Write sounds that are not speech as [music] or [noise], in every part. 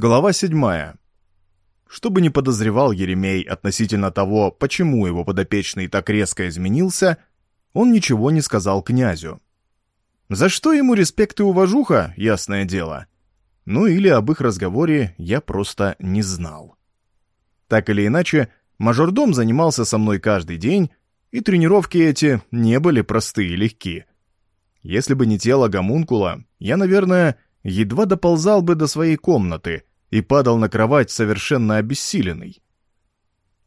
Глава седьмая. Чтобы не подозревал Еремей относительно того, почему его подопечный так резко изменился, он ничего не сказал князю. За что ему респект и уважуха, ясное дело. Ну или об их разговоре я просто не знал. Так или иначе, мажордом занимался со мной каждый день, и тренировки эти не были простые и легки. Если бы не тело гомункула, я, наверное, едва доползал бы до своей комнаты и падал на кровать совершенно обессиленный.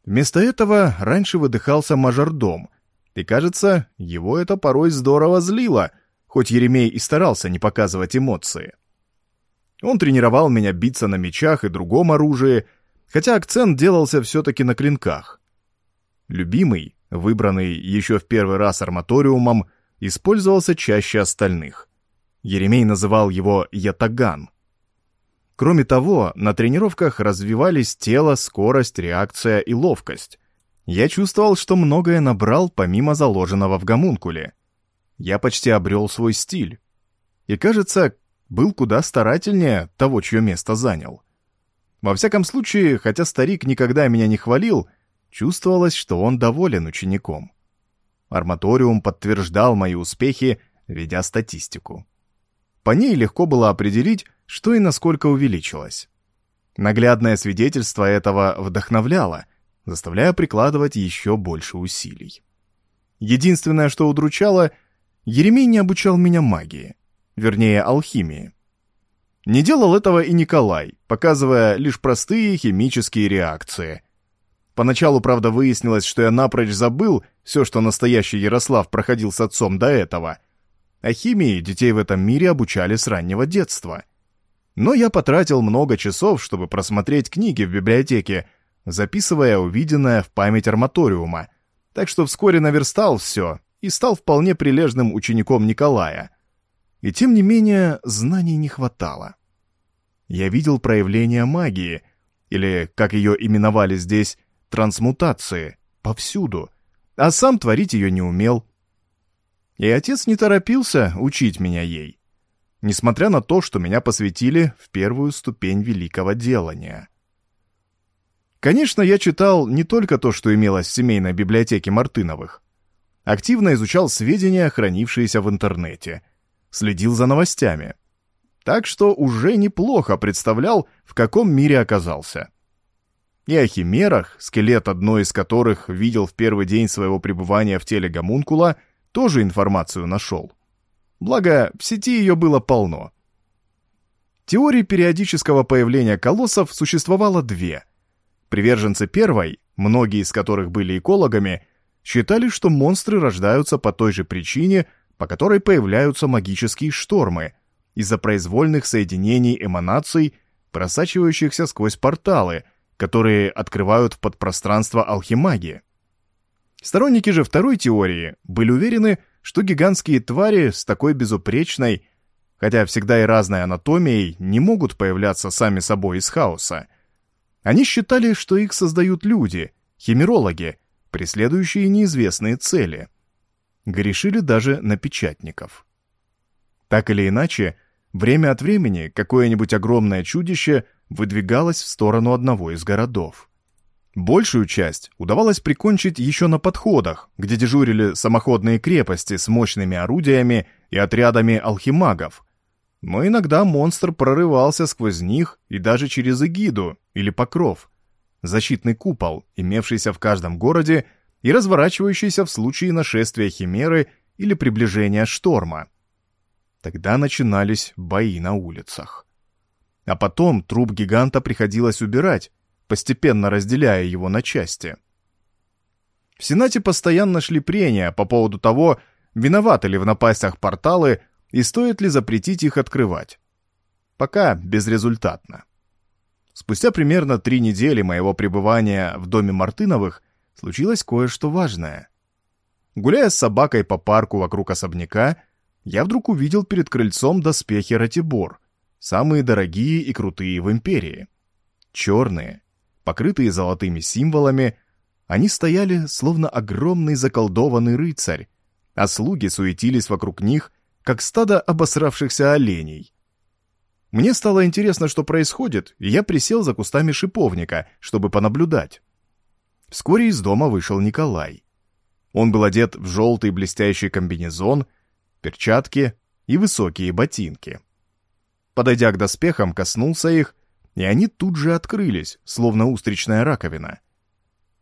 Вместо этого раньше выдыхался мажордом, и, кажется, его это порой здорово злило, хоть Еремей и старался не показывать эмоции. Он тренировал меня биться на мечах и другом оружии, хотя акцент делался все-таки на клинках. Любимый, выбранный еще в первый раз арматориумом, использовался чаще остальных. Еремей называл его «ятаган». Кроме того, на тренировках развивались тело, скорость, реакция и ловкость. Я чувствовал, что многое набрал помимо заложенного в гомункуле. Я почти обрел свой стиль. И, кажется, был куда старательнее того, чье место занял. Во всяком случае, хотя старик никогда меня не хвалил, чувствовалось, что он доволен учеником. Арматориум подтверждал мои успехи, ведя статистику. По ней легко было определить, что и насколько увеличилось. Наглядное свидетельство этого вдохновляло, заставляя прикладывать еще больше усилий. Единственное, что удручало, Еремей не обучал меня магии, вернее, алхимии. Не делал этого и Николай, показывая лишь простые химические реакции. Поначалу, правда, выяснилось, что я напрочь забыл все, что настоящий Ярослав проходил с отцом до этого — а химии детей в этом мире обучали с раннего детства. Но я потратил много часов, чтобы просмотреть книги в библиотеке, записывая увиденное в память арматориума, так что вскоре наверстал все и стал вполне прилежным учеником Николая. И тем не менее, знаний не хватало. Я видел проявления магии, или, как ее именовали здесь, трансмутации, повсюду, а сам творить ее не умел. И отец не торопился учить меня ей, несмотря на то, что меня посвятили в первую ступень великого делания. Конечно, я читал не только то, что имелось в семейной библиотеке Мартыновых. Активно изучал сведения, хранившиеся в интернете. Следил за новостями. Так что уже неплохо представлял, в каком мире оказался. И о химерах, скелет одной из которых видел в первый день своего пребывания в теле гомункула – тоже информацию нашел. Благо, в сети ее было полно. Теорий периодического появления колоссов существовало две. Приверженцы первой, многие из которых были экологами, считали, что монстры рождаются по той же причине, по которой появляются магические штормы, из-за произвольных соединений эманаций, просачивающихся сквозь порталы, которые открывают в подпространство алхимаги. Сторонники же второй теории были уверены, что гигантские твари с такой безупречной, хотя всегда и разной анатомией, не могут появляться сами собой из хаоса. Они считали, что их создают люди, химерологи, преследующие неизвестные цели. Грешили даже на печатников. Так или иначе, время от времени какое-нибудь огромное чудище выдвигалось в сторону одного из городов. Большую часть удавалось прикончить еще на подходах, где дежурили самоходные крепости с мощными орудиями и отрядами алхимагов. Но иногда монстр прорывался сквозь них и даже через эгиду или покров. Защитный купол, имевшийся в каждом городе и разворачивающийся в случае нашествия химеры или приближения шторма. Тогда начинались бои на улицах. А потом труп гиганта приходилось убирать, постепенно разделяя его на части. В Сенате постоянно шли прения по поводу того, виноваты ли в напастях порталы и стоит ли запретить их открывать. Пока безрезультатно. Спустя примерно три недели моего пребывания в доме Мартыновых случилось кое-что важное. Гуляя с собакой по парку вокруг особняка, я вдруг увидел перед крыльцом доспехи Ратибор, самые дорогие и крутые в империи. Черные, покрытые золотыми символами, они стояли, словно огромный заколдованный рыцарь, а слуги суетились вокруг них, как стадо обосравшихся оленей. Мне стало интересно, что происходит, и я присел за кустами шиповника, чтобы понаблюдать. Вскоре из дома вышел Николай. Он был одет в желтый блестящий комбинезон, перчатки и высокие ботинки. Подойдя к доспехам, коснулся их, и они тут же открылись, словно устричная раковина.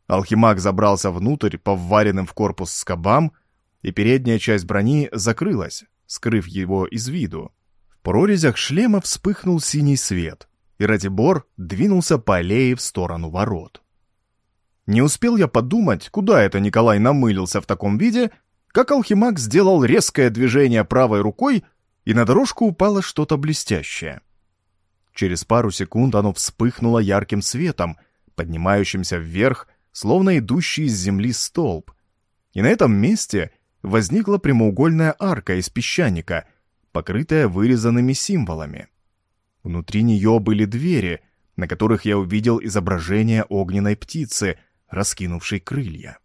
Алхимаг забрался внутрь по вваренным в корпус скобам, и передняя часть брони закрылась, скрыв его из виду. В прорезях шлема вспыхнул синий свет, и Ратибор двинулся по аллее в сторону ворот. Не успел я подумать, куда это Николай намылился в таком виде, как алхимаг сделал резкое движение правой рукой, и на дорожку упало что-то блестящее. Через пару секунд оно вспыхнуло ярким светом, поднимающимся вверх, словно идущий из земли столб. И на этом месте возникла прямоугольная арка из песчаника, покрытая вырезанными символами. Внутри нее были двери, на которых я увидел изображение огненной птицы — раскинувший крылья.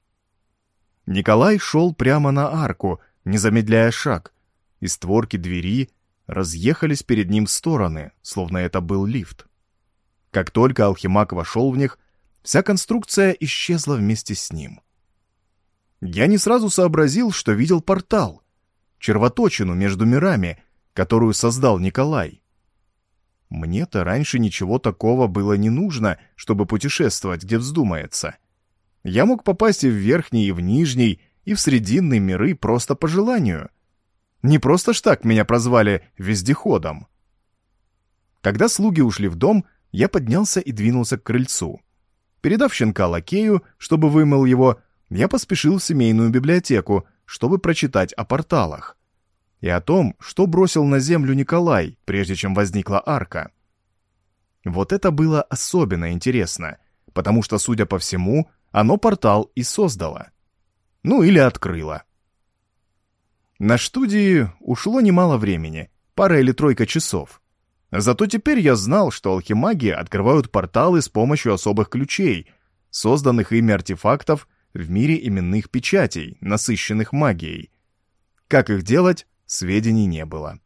Николай шел прямо на арку, не замедляя шаг, и створки двери разъехались перед ним в стороны, словно это был лифт. Как только алхимак вошел в них, вся конструкция исчезла вместе с ним. Я не сразу сообразил, что видел портал, червоточину между мирами, которую создал Николай. Мне-то раньше ничего такого было не нужно, чтобы путешествовать, где вздумается. Я мог попасть и в верхний, и в нижний, и в срединный миры просто по желанию. Не просто ж так меня прозвали вездеходом. Когда слуги ушли в дом, я поднялся и двинулся к крыльцу. Передав щенка лакею, чтобы вымыл его, я поспешил в семейную библиотеку, чтобы прочитать о порталах. И о том, что бросил на землю Николай, прежде чем возникла арка. Вот это было особенно интересно, потому что, судя по всему, оно портал и создало. Ну или открыло. На студии ушло немало времени, пара или тройка часов. Зато теперь я знал, что алхимаги открывают порталы с помощью особых ключей, созданных ими артефактов в мире именных печатей, насыщенных магией. Как их делать, сведений не было.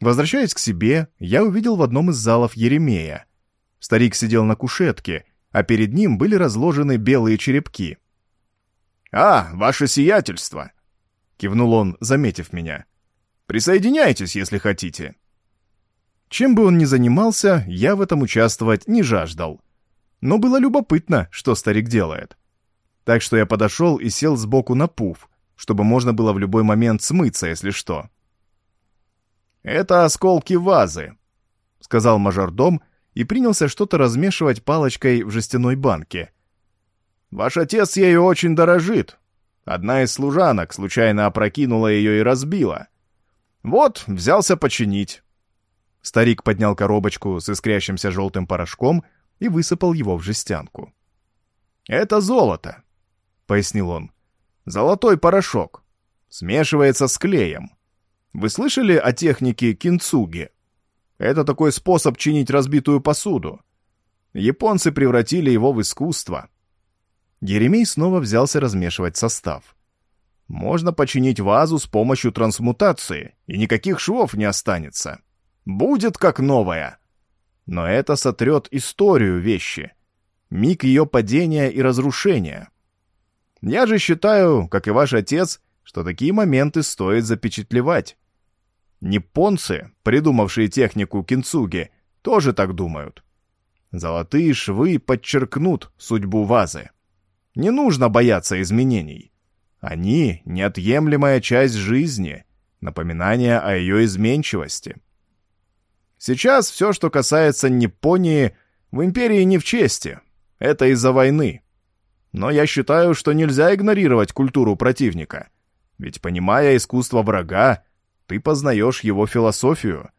Возвращаясь к себе, я увидел в одном из залов Еремея. Старик сидел на кушетке, а перед ним были разложены белые черепки. «А, ваше сиятельство!» — кивнул он, заметив меня. «Присоединяйтесь, если хотите». Чем бы он ни занимался, я в этом участвовать не жаждал. Но было любопытно, что старик делает. Так что я подошел и сел сбоку на пуф, чтобы можно было в любой момент смыться, если что. «Это осколки вазы», — сказал мажордом, и принялся что-то размешивать палочкой в жестяной банке. «Ваш отец ею очень дорожит. Одна из служанок случайно опрокинула ее и разбила. Вот, взялся починить». Старик поднял коробочку с искрящимся желтым порошком и высыпал его в жестянку. «Это золото», — пояснил он. «Золотой порошок. Смешивается с клеем. Вы слышали о технике кинцуги?» Это такой способ чинить разбитую посуду. Японцы превратили его в искусство. Еремей снова взялся размешивать состав. Можно починить вазу с помощью трансмутации, и никаких швов не останется. Будет как новая. Но это сотрет историю вещи. Миг ее падения и разрушения. Я же считаю, как и ваш отец, что такие моменты стоит запечатлевать. Японцы, придумавшие технику кинцуги, тоже так думают. Золотые швы подчеркнут судьбу вазы. Не нужно бояться изменений. Они — неотъемлемая часть жизни, напоминание о ее изменчивости. Сейчас все, что касается Японии, в империи не в чести. Это из-за войны. Но я считаю, что нельзя игнорировать культуру противника. Ведь, понимая искусство врага, ты познаешь его философию.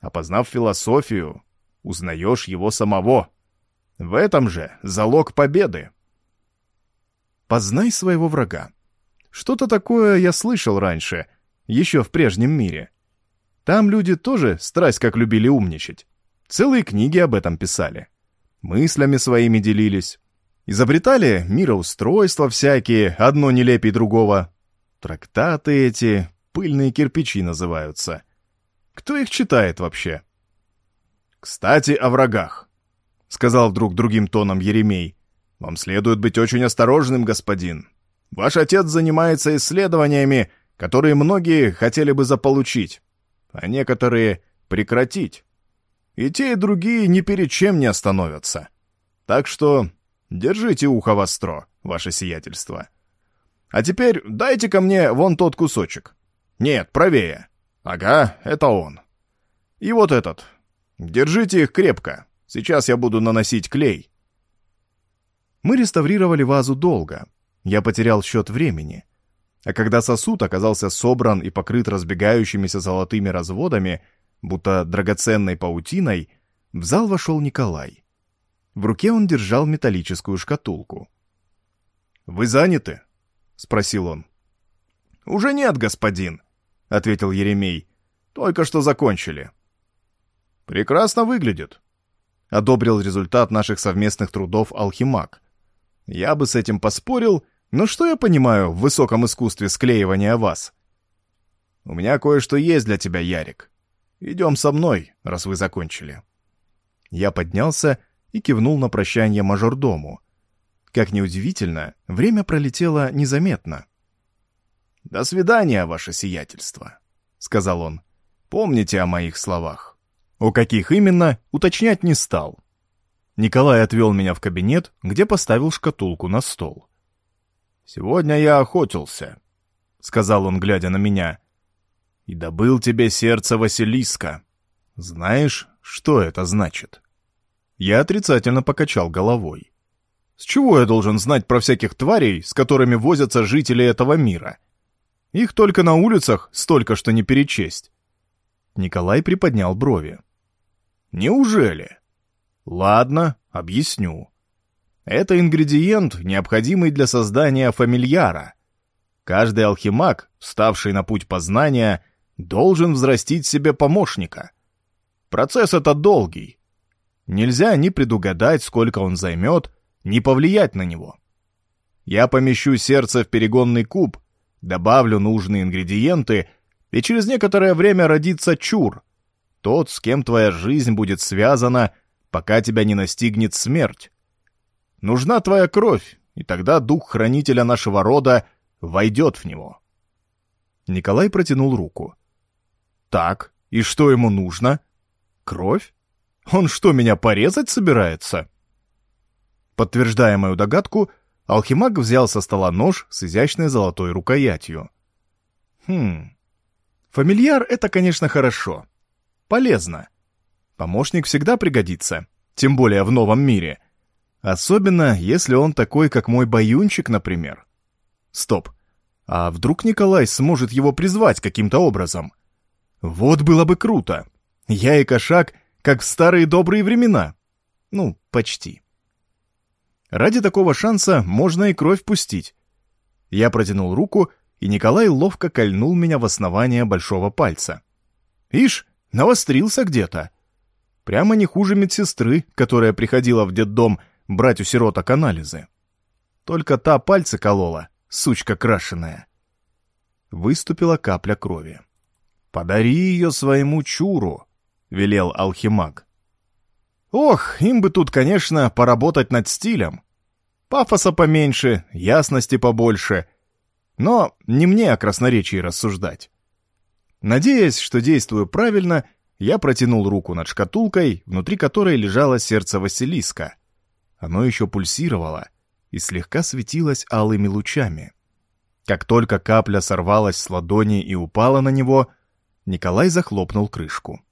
А познав философию, узнаешь его самого. В этом же залог победы. Познай своего врага. Что-то такое я слышал раньше, еще в прежнем мире. Там люди тоже страсть как любили умничать. Целые книги об этом писали. Мыслями своими делились. Изобретали мироустройства всякие, одно нелепей другого. Трактаты эти, пыльные кирпичи называются. Кто их читает вообще? «Кстати, о врагах», — сказал вдруг другим тоном Еремей. «Вам следует быть очень осторожным, господин. Ваш отец занимается исследованиями, которые многие хотели бы заполучить, а некоторые — прекратить. И те, и другие ни перед чем не остановятся. Так что держите ухо востро, ваше сиятельство. А теперь дайте ко мне вон тот кусочек. Нет, правее. Ага, это он. И вот этот. Держите их крепко. Сейчас я буду наносить клей. Мы реставрировали вазу долго. Я потерял счет времени. А когда сосуд оказался собран и покрыт разбегающимися золотыми разводами, будто драгоценной паутиной, в зал вошел Николай. В руке он держал металлическую шкатулку. «Вы заняты?» — спросил он. «Уже нет, господин», — ответил Еремей. «Только что закончили». «Прекрасно выглядит», — одобрил результат наших совместных трудов алхимак. «Я бы с этим поспорил, но что я понимаю в высоком искусстве склеивания вас?» «У меня кое-что есть для тебя, Ярик. Идем со мной, раз вы закончили». Я поднялся и кивнул на прощание мажордому. Как неудивительно, время пролетело незаметно. «До свидания, ваше сиятельство», — сказал он. «Помните о моих словах». О каких именно, уточнять не стал. Николай отвел меня в кабинет, где поставил шкатулку на стол. «Сегодня я охотился», — сказал он, глядя на меня, — «и добыл тебе сердце Василиска. Знаешь, что это значит?» Я отрицательно покачал головой. «С чего я должен знать про всяких тварей, с которыми возятся жители этого мира? Их только на улицах столько, что не перечесть». Николай приподнял брови. «Неужели?» «Ладно, объясню. Это ингредиент, необходимый для создания фамильяра. Каждый алхимак, вставший на путь познания, должен взрастить себе помощника. Процесс этот долгий. Нельзя ни предугадать, сколько он займет, ни повлиять на него. Я помещу сердце в перегонный куб, добавлю нужные ингредиенты, и через некоторое время родится чур, тот, с кем твоя жизнь будет связана, пока тебя не настигнет смерть. Нужна твоя кровь, и тогда дух хранителя нашего рода войдет в него. Николай протянул руку. Так, и что ему нужно? Кровь? Он что, меня порезать собирается? Подтверждая мою догадку, алхимаг взял со стола нож с изящной золотой рукоятью. Хм. Фамильяр — это, конечно, хорошо. Полезно. Помощник всегда пригодится, тем более в новом мире. Особенно, если он такой, как мой баюнчик, например. Стоп. А вдруг Николай сможет его призвать каким-то образом? Вот было бы круто. Я и кошак, как в старые добрые времена. Ну, почти. Ради такого шанса можно и кровь пустить. Я протянул руку, и Николай ловко кольнул меня в основание большого пальца. Ишь, навострился где-то. Прямо не хуже медсестры, которая приходила в детдом брать у сироток анализы. Только та пальцы колола, сучка крашеная. Выступила капля крови. «Подари ее своему чуру», — велел алхимаг. Ох, им бы тут, конечно, поработать над стилем. Пафоса поменьше, ясности побольше. Но не мне о красноречии рассуждать. Надеясь, что действую правильно, я протянул руку над шкатулкой, внутри которой лежало сердце Василиска. Оно еще пульсировало и слегка светилось алыми лучами. Как только капля сорвалась с ладони и упала на него, Николай захлопнул крышку.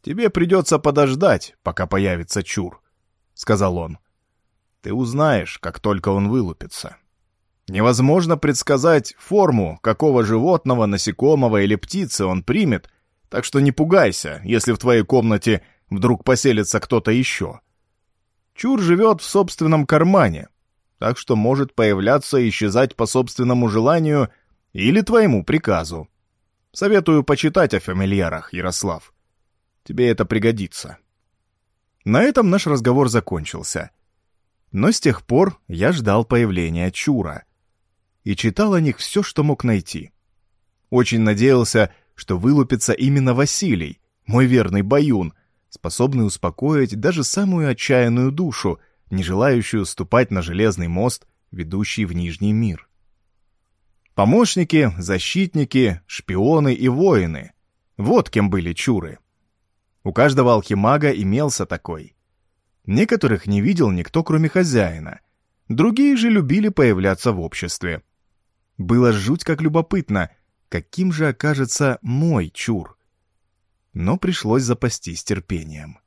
«Тебе придется подождать, пока появится чур», — сказал он. «Ты узнаешь, как только он вылупится». Невозможно предсказать форму, какого животного, насекомого или птицы он примет, так что не пугайся, если в твоей комнате вдруг поселится кто-то еще. Чур живет в собственном кармане, так что может появляться и исчезать по собственному желанию или твоему приказу. Советую почитать о фамильярах, Ярослав. Тебе это пригодится. На этом наш разговор закончился. Но с тех пор я ждал появления Чура — и читал о них все, что мог найти. Очень надеялся, что вылупится именно Василий, мой верный баюн, способный успокоить даже самую отчаянную душу, не желающую ступать на железный мост, ведущий в Нижний мир. Помощники, защитники, шпионы и воины — вот кем были чуры. У каждого алхимага имелся такой. Некоторых не видел никто, кроме хозяина. Другие же любили появляться в обществе. Было жуть как любопытно, каким же окажется мой чур. Но пришлось запастись терпением.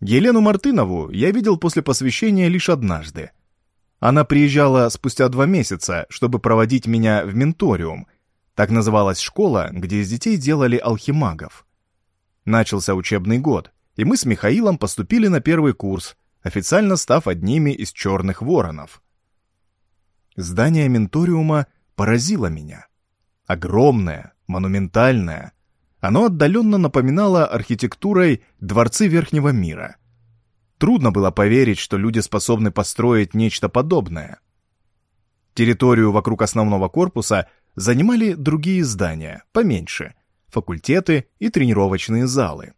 Елену Мартынову я видел после посвящения лишь однажды. Она приезжала спустя два месяца, чтобы проводить меня в менториум. Так называлась школа, где из детей делали алхимагов. Начался учебный год, и мы с Михаилом поступили на первый курс, официально став одними из черных воронов. Здание менториума поразило меня. Огромное, монументальное. Оно отдаленно напоминало архитектурой дворцы Верхнего мира. Трудно было поверить, что люди способны построить нечто подобное. Территорию вокруг основного корпуса занимали другие здания, поменьше, факультеты и тренировочные залы.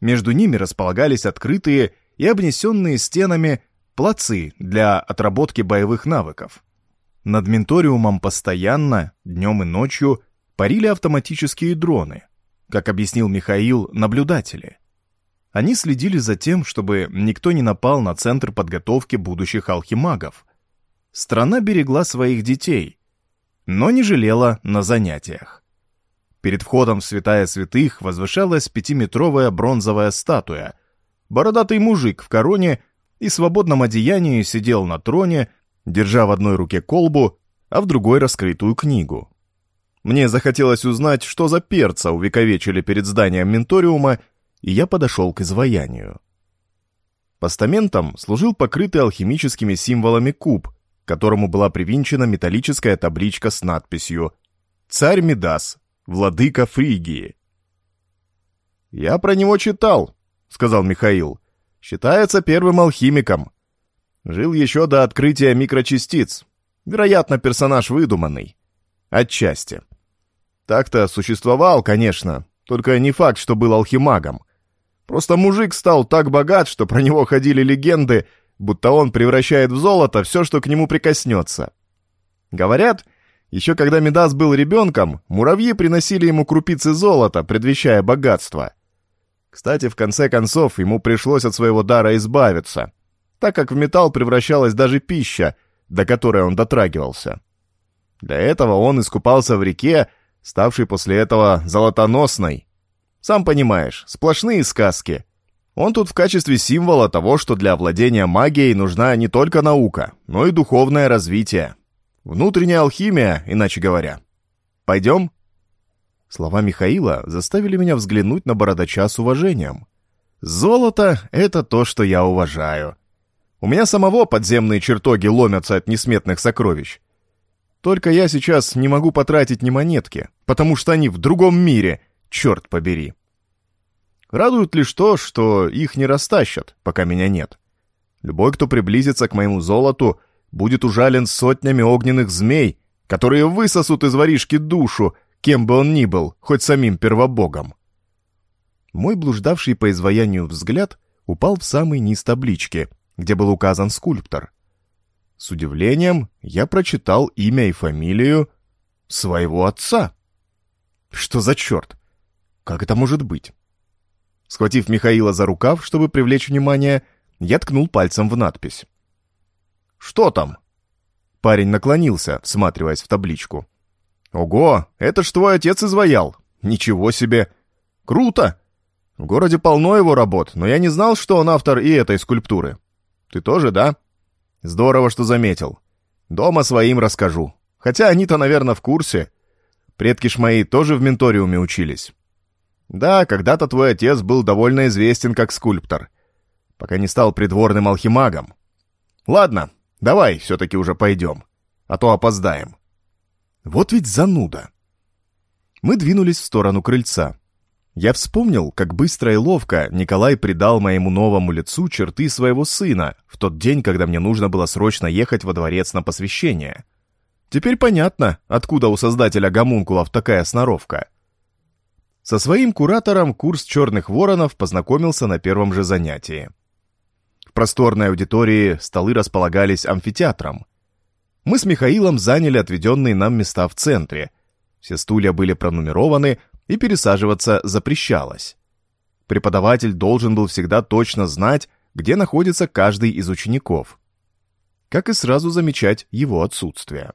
Между ними располагались открытые и обнесенные стенами плацы для отработки боевых навыков. Над менториумом постоянно, днем и ночью, парили автоматические дроны, как объяснил Михаил, наблюдатели. Они следили за тем, чтобы никто не напал на центр подготовки будущих алхимагов. Страна берегла своих детей, но не жалела на занятиях. Перед входом в святая святых возвышалась пятиметровая бронзовая статуя. Бородатый мужик в короне и свободном одеянии сидел на троне, держа в одной руке колбу, а в другой раскрытую книгу. Мне захотелось узнать, что за перца увековечили перед зданием менториума, и я подошел к изваянию. Постаментом служил покрытый алхимическими символами куб, к которому была привинчена металлическая табличка с надписью «Царь Медас, владыка Фригии». «Я про него читал», — сказал Михаил. «Считается первым алхимиком. Жил еще до открытия микрочастиц. Вероятно, персонаж выдуманный. Отчасти. Так-то существовал, конечно, только не факт, что был алхимагом. Просто мужик стал так богат, что про него ходили легенды, будто он превращает в золото все, что к нему прикоснется. Говорят, еще когда Медас был ребенком, муравьи приносили ему крупицы золота, предвещая богатство. Кстати, в конце концов, ему пришлось от своего дара избавиться — так как в металл превращалась даже пища, до которой он дотрагивался. Для этого он искупался в реке, ставшей после этого золотоносной. Сам понимаешь, сплошные сказки. Он тут в качестве символа того, что для овладения магией нужна не только наука, но и духовное развитие. Внутренняя алхимия, иначе говоря. Пойдем? Слова Михаила заставили меня взглянуть на бородача с уважением. Золото — это то, что я уважаю. У меня самого подземные чертоги ломятся от несметных сокровищ. Только я сейчас не могу потратить ни монетки, потому что они в другом мире, черт побери. Радует лишь то, что их не растащат, пока меня нет. Любой, кто приблизится к моему золоту, будет ужален сотнями огненных змей, которые высосут из воришки душу, кем бы он ни был, хоть самим первобогом. Мой блуждавший по изваянию взгляд упал в самый низ таблички — где был указан скульптор. С удивлением я прочитал имя и фамилию своего отца. Что за черт? Как это может быть? Схватив Михаила за рукав, чтобы привлечь внимание, я ткнул пальцем в надпись. «Что там?» Парень наклонился, всматриваясь в табличку. «Ого, это ж твой отец изваял! Ничего себе! Круто! В городе полно его работ, но я не знал, что он автор и этой скульптуры. Ты тоже, да? Здорово, что заметил. Дома своим расскажу. Хотя они-то, наверное, в курсе. Предки ж мои тоже в менториуме учились. Да, когда-то твой отец был довольно известен как скульптор, пока не стал придворным алхимагом. Ладно, давай все-таки уже пойдем, а то опоздаем. Вот ведь зануда. Мы двинулись в сторону крыльца. Я вспомнил, как быстро и ловко Николай придал моему новому лицу черты своего сына в тот день, когда мне нужно было срочно ехать во дворец на посвящение. Теперь понятно, откуда у создателя гомункулов такая сноровка. Со своим куратором курс «Черных воронов» познакомился на первом же занятии. В просторной аудитории столы располагались амфитеатром. Мы с Михаилом заняли отведенные нам места в центре. Все стулья были пронумерованы, и пересаживаться запрещалось. Преподаватель должен был всегда точно знать, где находится каждый из учеников. Как и сразу замечать его отсутствие.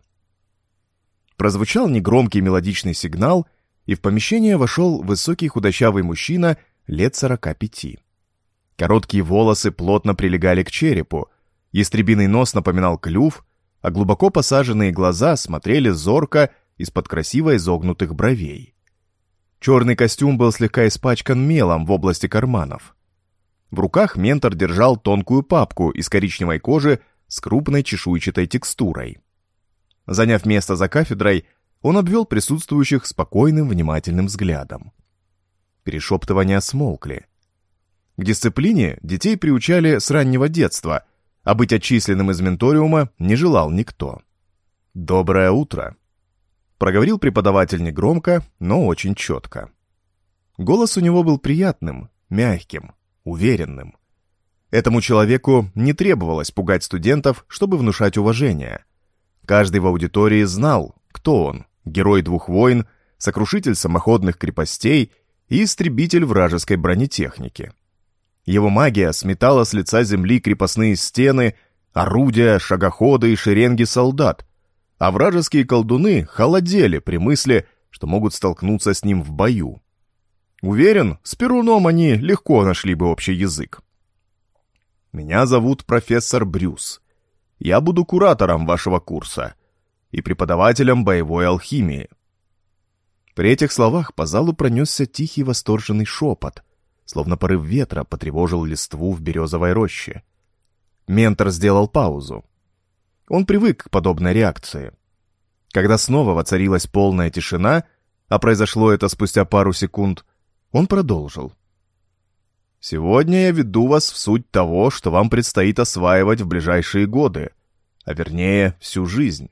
Прозвучал негромкий мелодичный сигнал — и в помещение вошел высокий худощавый мужчина лет сорока пяти. Короткие волосы плотно прилегали к черепу, ястребиный нос напоминал клюв, а глубоко посаженные глаза смотрели зорко из-под красиво изогнутых бровей. Черный костюм был слегка испачкан мелом в области карманов. В руках ментор держал тонкую папку из коричневой кожи с крупной чешуйчатой текстурой. Заняв место за кафедрой, он обвел присутствующих спокойным, внимательным взглядом. Перешептывания смолкли. К дисциплине детей приучали с раннего детства, а быть отчисленным из менториума не желал никто. «Доброе утро!» Проговорил преподаватель негромко, но очень четко. Голос у него был приятным, мягким, уверенным. Этому человеку не требовалось пугать студентов, чтобы внушать уважение. Каждый в аудитории знал, кто он, герой двух войн, сокрушитель самоходных крепостей и истребитель вражеской бронетехники. Его магия сметала с лица земли крепостные стены, орудия, шагоходы и шеренги солдат, а вражеские колдуны холодели при мысли, что могут столкнуться с ним в бою. Уверен, с Перуном они легко нашли бы общий язык. «Меня зовут профессор Брюс. Я буду куратором вашего курса и преподавателем боевой алхимии. При этих словах по залу пронесся тихий восторженный шепот, словно порыв ветра потревожил листву в березовой роще. Ментор сделал паузу. Он привык к подобной реакции. Когда снова воцарилась полная тишина, а произошло это спустя пару секунд, он продолжил. «Сегодня я веду вас в суть того, что вам предстоит осваивать в ближайшие годы, а вернее, всю жизнь.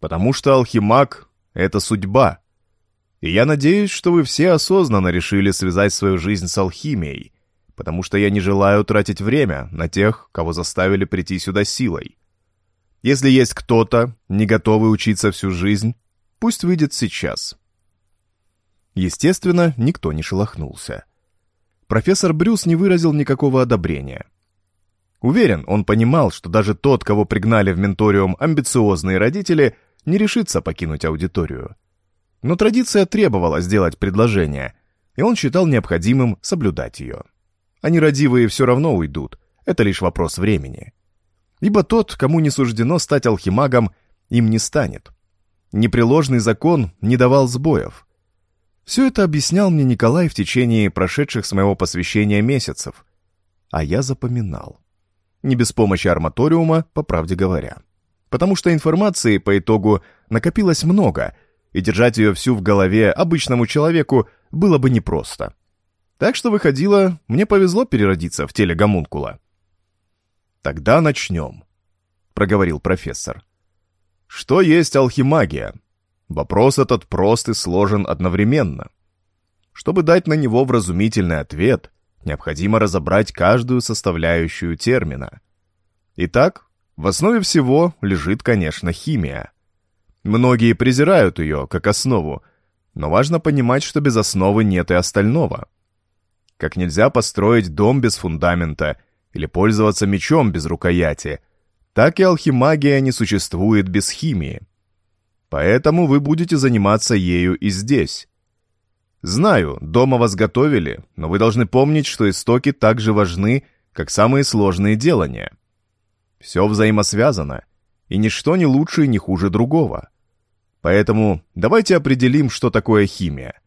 Потому что алхимаг — это судьба. И я надеюсь, что вы все осознанно решили связать свою жизнь с алхимией, потому что я не желаю тратить время на тех, кого заставили прийти сюда силой. Если есть кто-то, не готовый учиться всю жизнь, пусть выйдет сейчас. Естественно, никто не шелохнулся. Профессор Брюс не выразил никакого одобрения. Уверен, он понимал, что даже тот, кого пригнали в менториум амбициозные родители, не решится покинуть аудиторию. Но традиция требовала сделать предложение, и он считал необходимым соблюдать ее. А нерадивые все равно уйдут, это лишь вопрос времени. Ибо тот, кому не суждено стать алхимагом, им не станет. Непреложный закон не давал сбоев. Все это объяснял мне Николай в течение прошедших с моего посвящения месяцев. А я запоминал. Не без помощи арматориума, по правде говоря потому что информации по итогу накопилось много, и держать ее всю в голове обычному человеку было бы непросто. Так что выходило, мне повезло переродиться в теле гомункула. «Тогда начнем», — проговорил профессор. «Что есть алхимагия?» Вопрос этот прост и сложен одновременно. Чтобы дать на него вразумительный ответ, необходимо разобрать каждую составляющую термина. Итак, в основе всего лежит, конечно, химия. Многие презирают ее как основу, но важно понимать, что без основы нет и остального. Как нельзя построить дом без фундамента или пользоваться мечом без рукояти, так и алхимагия не существует без химии. Поэтому вы будете заниматься ею и здесь. Знаю, дома вас готовили, но вы должны помнить, что истоки так же важны, как самые сложные делания – все взаимосвязано, и ничто не лучше и не хуже другого. Поэтому давайте определим, что такое химия.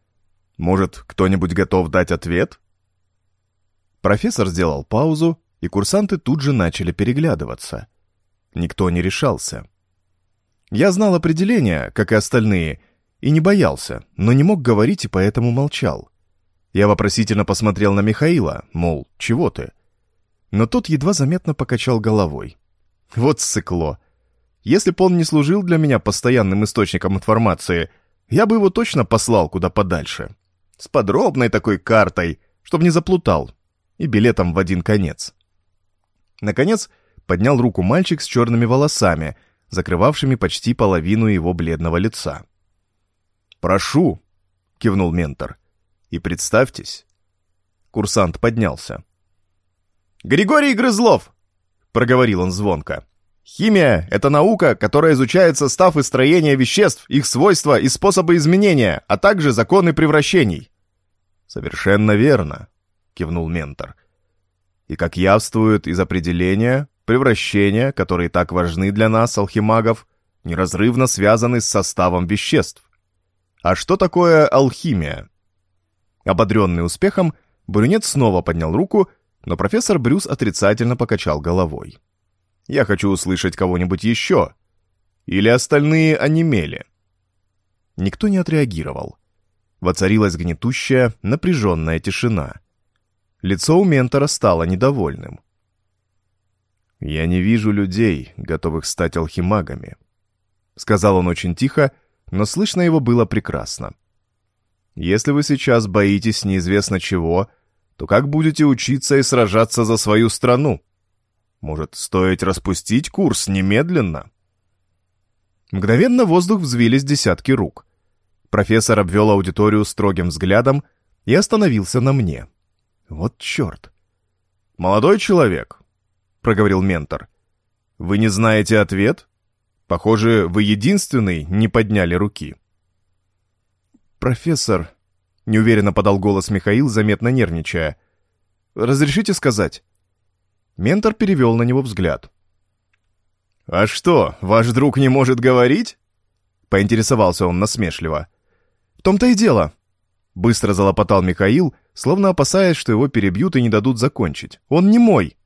Может, кто-нибудь готов дать ответ? Профессор сделал паузу, и курсанты тут же начали переглядываться. Никто не решался. Я знал определение, как и остальные, и не боялся, но не мог говорить и поэтому молчал. Я вопросительно посмотрел на Михаила, мол, чего ты? Но тот едва заметно покачал головой. Вот сыкло. Если бы он не служил для меня постоянным источником информации, я бы его точно послал куда подальше. С подробной такой картой, чтобы не заплутал, и билетом в один конец. Наконец, поднял руку мальчик с черными волосами, закрывавшими почти половину его бледного лица. «Прошу», — кивнул ментор, — «и представьтесь». Курсант поднялся. «Григорий Грызлов!» — проговорил он звонко. «Химия — это наука, которая изучает состав и строение веществ, их свойства и способы изменения, а также законы превращений». «Совершенно верно», — кивнул ментор. «И как явствует из определения, превращения, которые так важны для нас, алхимагов, неразрывно связаны с составом веществ. А что такое алхимия?» Ободренный успехом, Брюнет снова поднял руку но профессор Брюс отрицательно покачал головой. «Я хочу услышать кого-нибудь еще. Или остальные онемели?» Никто не отреагировал. Воцарилась гнетущая, напряженная тишина. Лицо у ментора стало недовольным. «Я не вижу людей, готовых стать алхимагами», — сказал он очень тихо, но слышно его было прекрасно. «Если вы сейчас боитесь неизвестно чего, то как будете учиться и сражаться за свою страну? Может, стоит распустить курс немедленно? Мгновенно воздух взвились десятки рук. Профессор обвел аудиторию строгим взглядом и остановился на мне. Вот черт. «Молодой человек», — проговорил ментор, — «вы не знаете ответ? Похоже, вы единственный не подняли руки». «Профессор», Неуверенно подал голос Михаил, заметно нервничая. «Разрешите сказать?» Ментор перевел на него взгляд. «А что, ваш друг не может говорить?» Поинтересовался он насмешливо. «В том-то и дело!» Быстро залопотал Михаил, словно опасаясь, что его перебьют и не дадут закончить. «Он не мой!»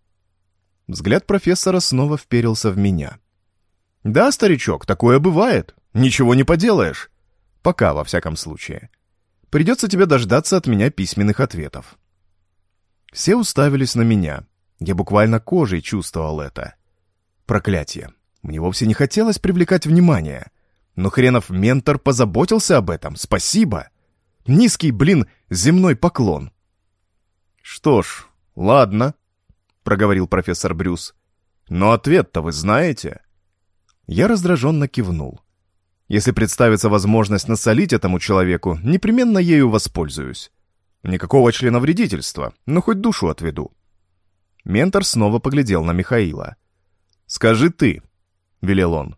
Взгляд профессора снова вперился в меня. «Да, старичок, такое бывает. Ничего не поделаешь. Пока, во всяком случае. Придется тебе дождаться от меня письменных ответов». Все уставились на меня. Я буквально кожей чувствовал это. Проклятие. Мне вовсе не хотелось привлекать внимание. Но хренов ментор позаботился об этом. Спасибо. Низкий, блин, земной поклон. «Что ж, ладно», — проговорил профессор Брюс. «Но ответ-то вы знаете?» Я раздраженно кивнул. Если представится возможность насолить этому человеку, непременно ею воспользуюсь. Никакого члена вредительства, но хоть душу отведу. Ментор снова поглядел на Михаила. «Скажи ты», — велел он.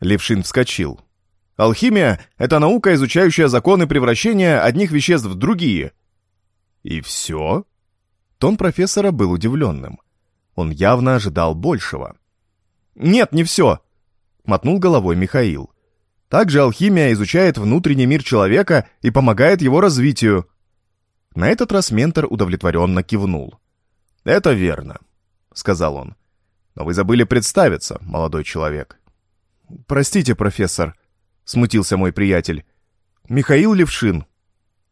Левшин вскочил. «Алхимия — это наука, изучающая законы превращения одних веществ в другие». «И все?» Тон профессора был удивленным. Он явно ожидал большего. «Нет, не все!» — мотнул головой Михаил. Также алхимия изучает внутренний мир человека и помогает его развитию. На этот раз ментор удовлетворенно кивнул. «Это верно», — сказал он. «Но вы забыли представиться, молодой человек». «Простите, профессор», — смутился мой приятель. «Михаил Левшин».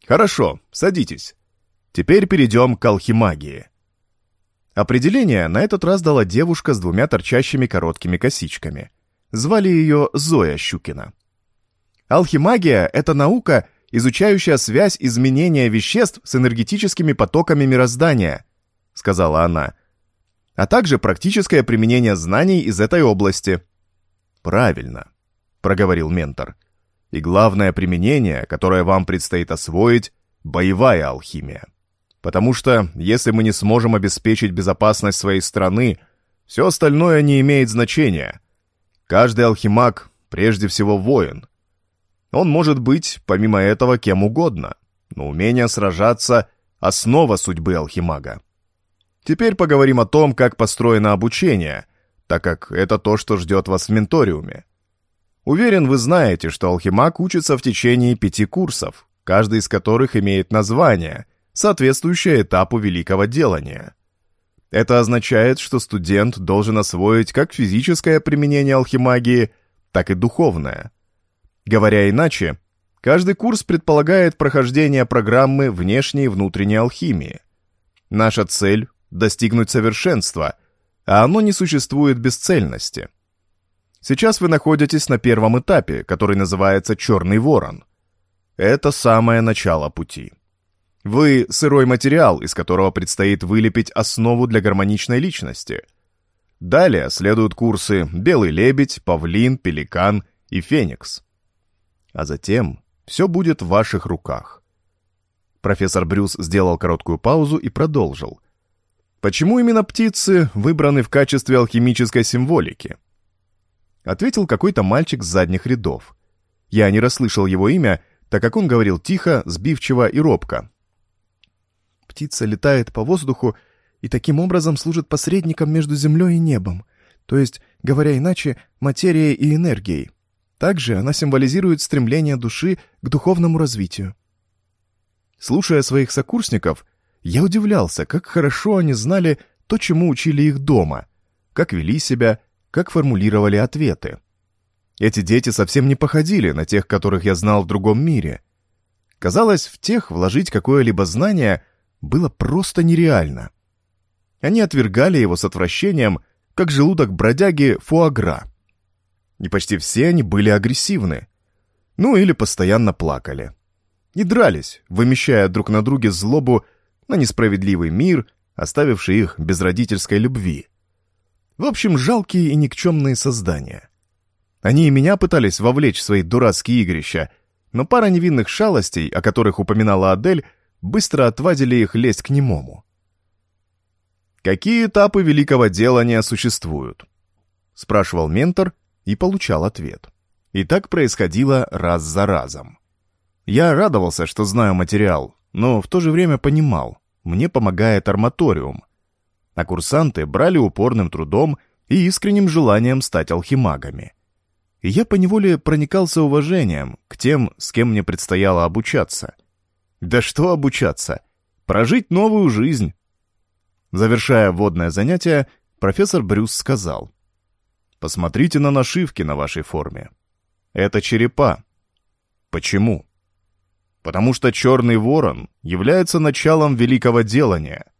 «Хорошо, садитесь. Теперь перейдем к алхимагии». Определение на этот раз дала девушка с двумя торчащими короткими косичками. Звали ее Зоя Щукина. Алхимагия — это наука, изучающая связь изменения веществ с энергетическими потоками мироздания, сказала она, а также практическое применение знаний из этой области. Правильно, проговорил ментор. И главное применение, которое вам предстоит освоить, боевая алхимия. Потому что, если мы не сможем обеспечить безопасность своей страны, все остальное не имеет значения. Каждый алхимаг прежде всего воин, он может быть, помимо этого, кем угодно, но умение сражаться — основа судьбы алхимага. Теперь поговорим о том, как построено обучение, так как это то, что ждет вас в менториуме. Уверен, вы знаете, что алхимаг учится в течение пяти курсов, каждый из которых имеет название, соответствующее этапу великого делания. Это означает, что студент должен освоить как физическое применение алхимагии, так и духовное – Говоря иначе, каждый курс предполагает прохождение программы внешней и внутренней алхимии. Наша цель — достигнуть совершенства, а оно не существует без цельности. Сейчас вы находитесь на первом этапе, который называется «Черный ворон». Это самое начало пути. Вы — сырой материал, из которого предстоит вылепить основу для гармоничной личности. Далее следуют курсы «Белый лебедь», «Павлин», «Пеликан» и «Феникс». А затем все будет в ваших руках. Профессор Брюс сделал короткую паузу и продолжил. Почему именно птицы выбраны в качестве алхимической символики? Ответил какой-то мальчик с задних рядов. Я не расслышал его имя, так как он говорил тихо, сбивчиво и робко. Птица летает по воздуху и таким образом служит посредником между землей и небом, то есть, говоря иначе, материей и энергией. Также она символизирует стремление души к духовному развитию. Слушая своих сокурсников, я удивлялся, как хорошо они знали то, чему учили их дома, как вели себя, как формулировали ответы. Эти дети совсем не походили на тех, которых я знал в другом мире. Казалось, в тех вложить какое-либо знание было просто нереально. Они отвергали его с отвращением, как желудок бродяги фуагра и почти все они были агрессивны. Ну или постоянно плакали. И дрались, вымещая друг на друге злобу на несправедливый мир, оставивший их без родительской любви. В общем, жалкие и никчемные создания. Они и меня пытались вовлечь в свои дурацкие игрища, но пара невинных шалостей, о которых упоминала Адель, быстро отвадили их лезть к немому. «Какие этапы великого делания существуют?» — спрашивал ментор, и получал ответ. И так происходило раз за разом. Я радовался, что знаю материал, но в то же время понимал, мне помогает арматориум. А курсанты брали упорным трудом и искренним желанием стать алхимагами. И я поневоле проникался уважением к тем, с кем мне предстояло обучаться. Да что обучаться? Прожить новую жизнь. Завершая водное занятие, профессор Брюс сказал — Посмотрите на нашивки на вашей форме. Это черепа. Почему? Потому что черный ворон является началом великого делания,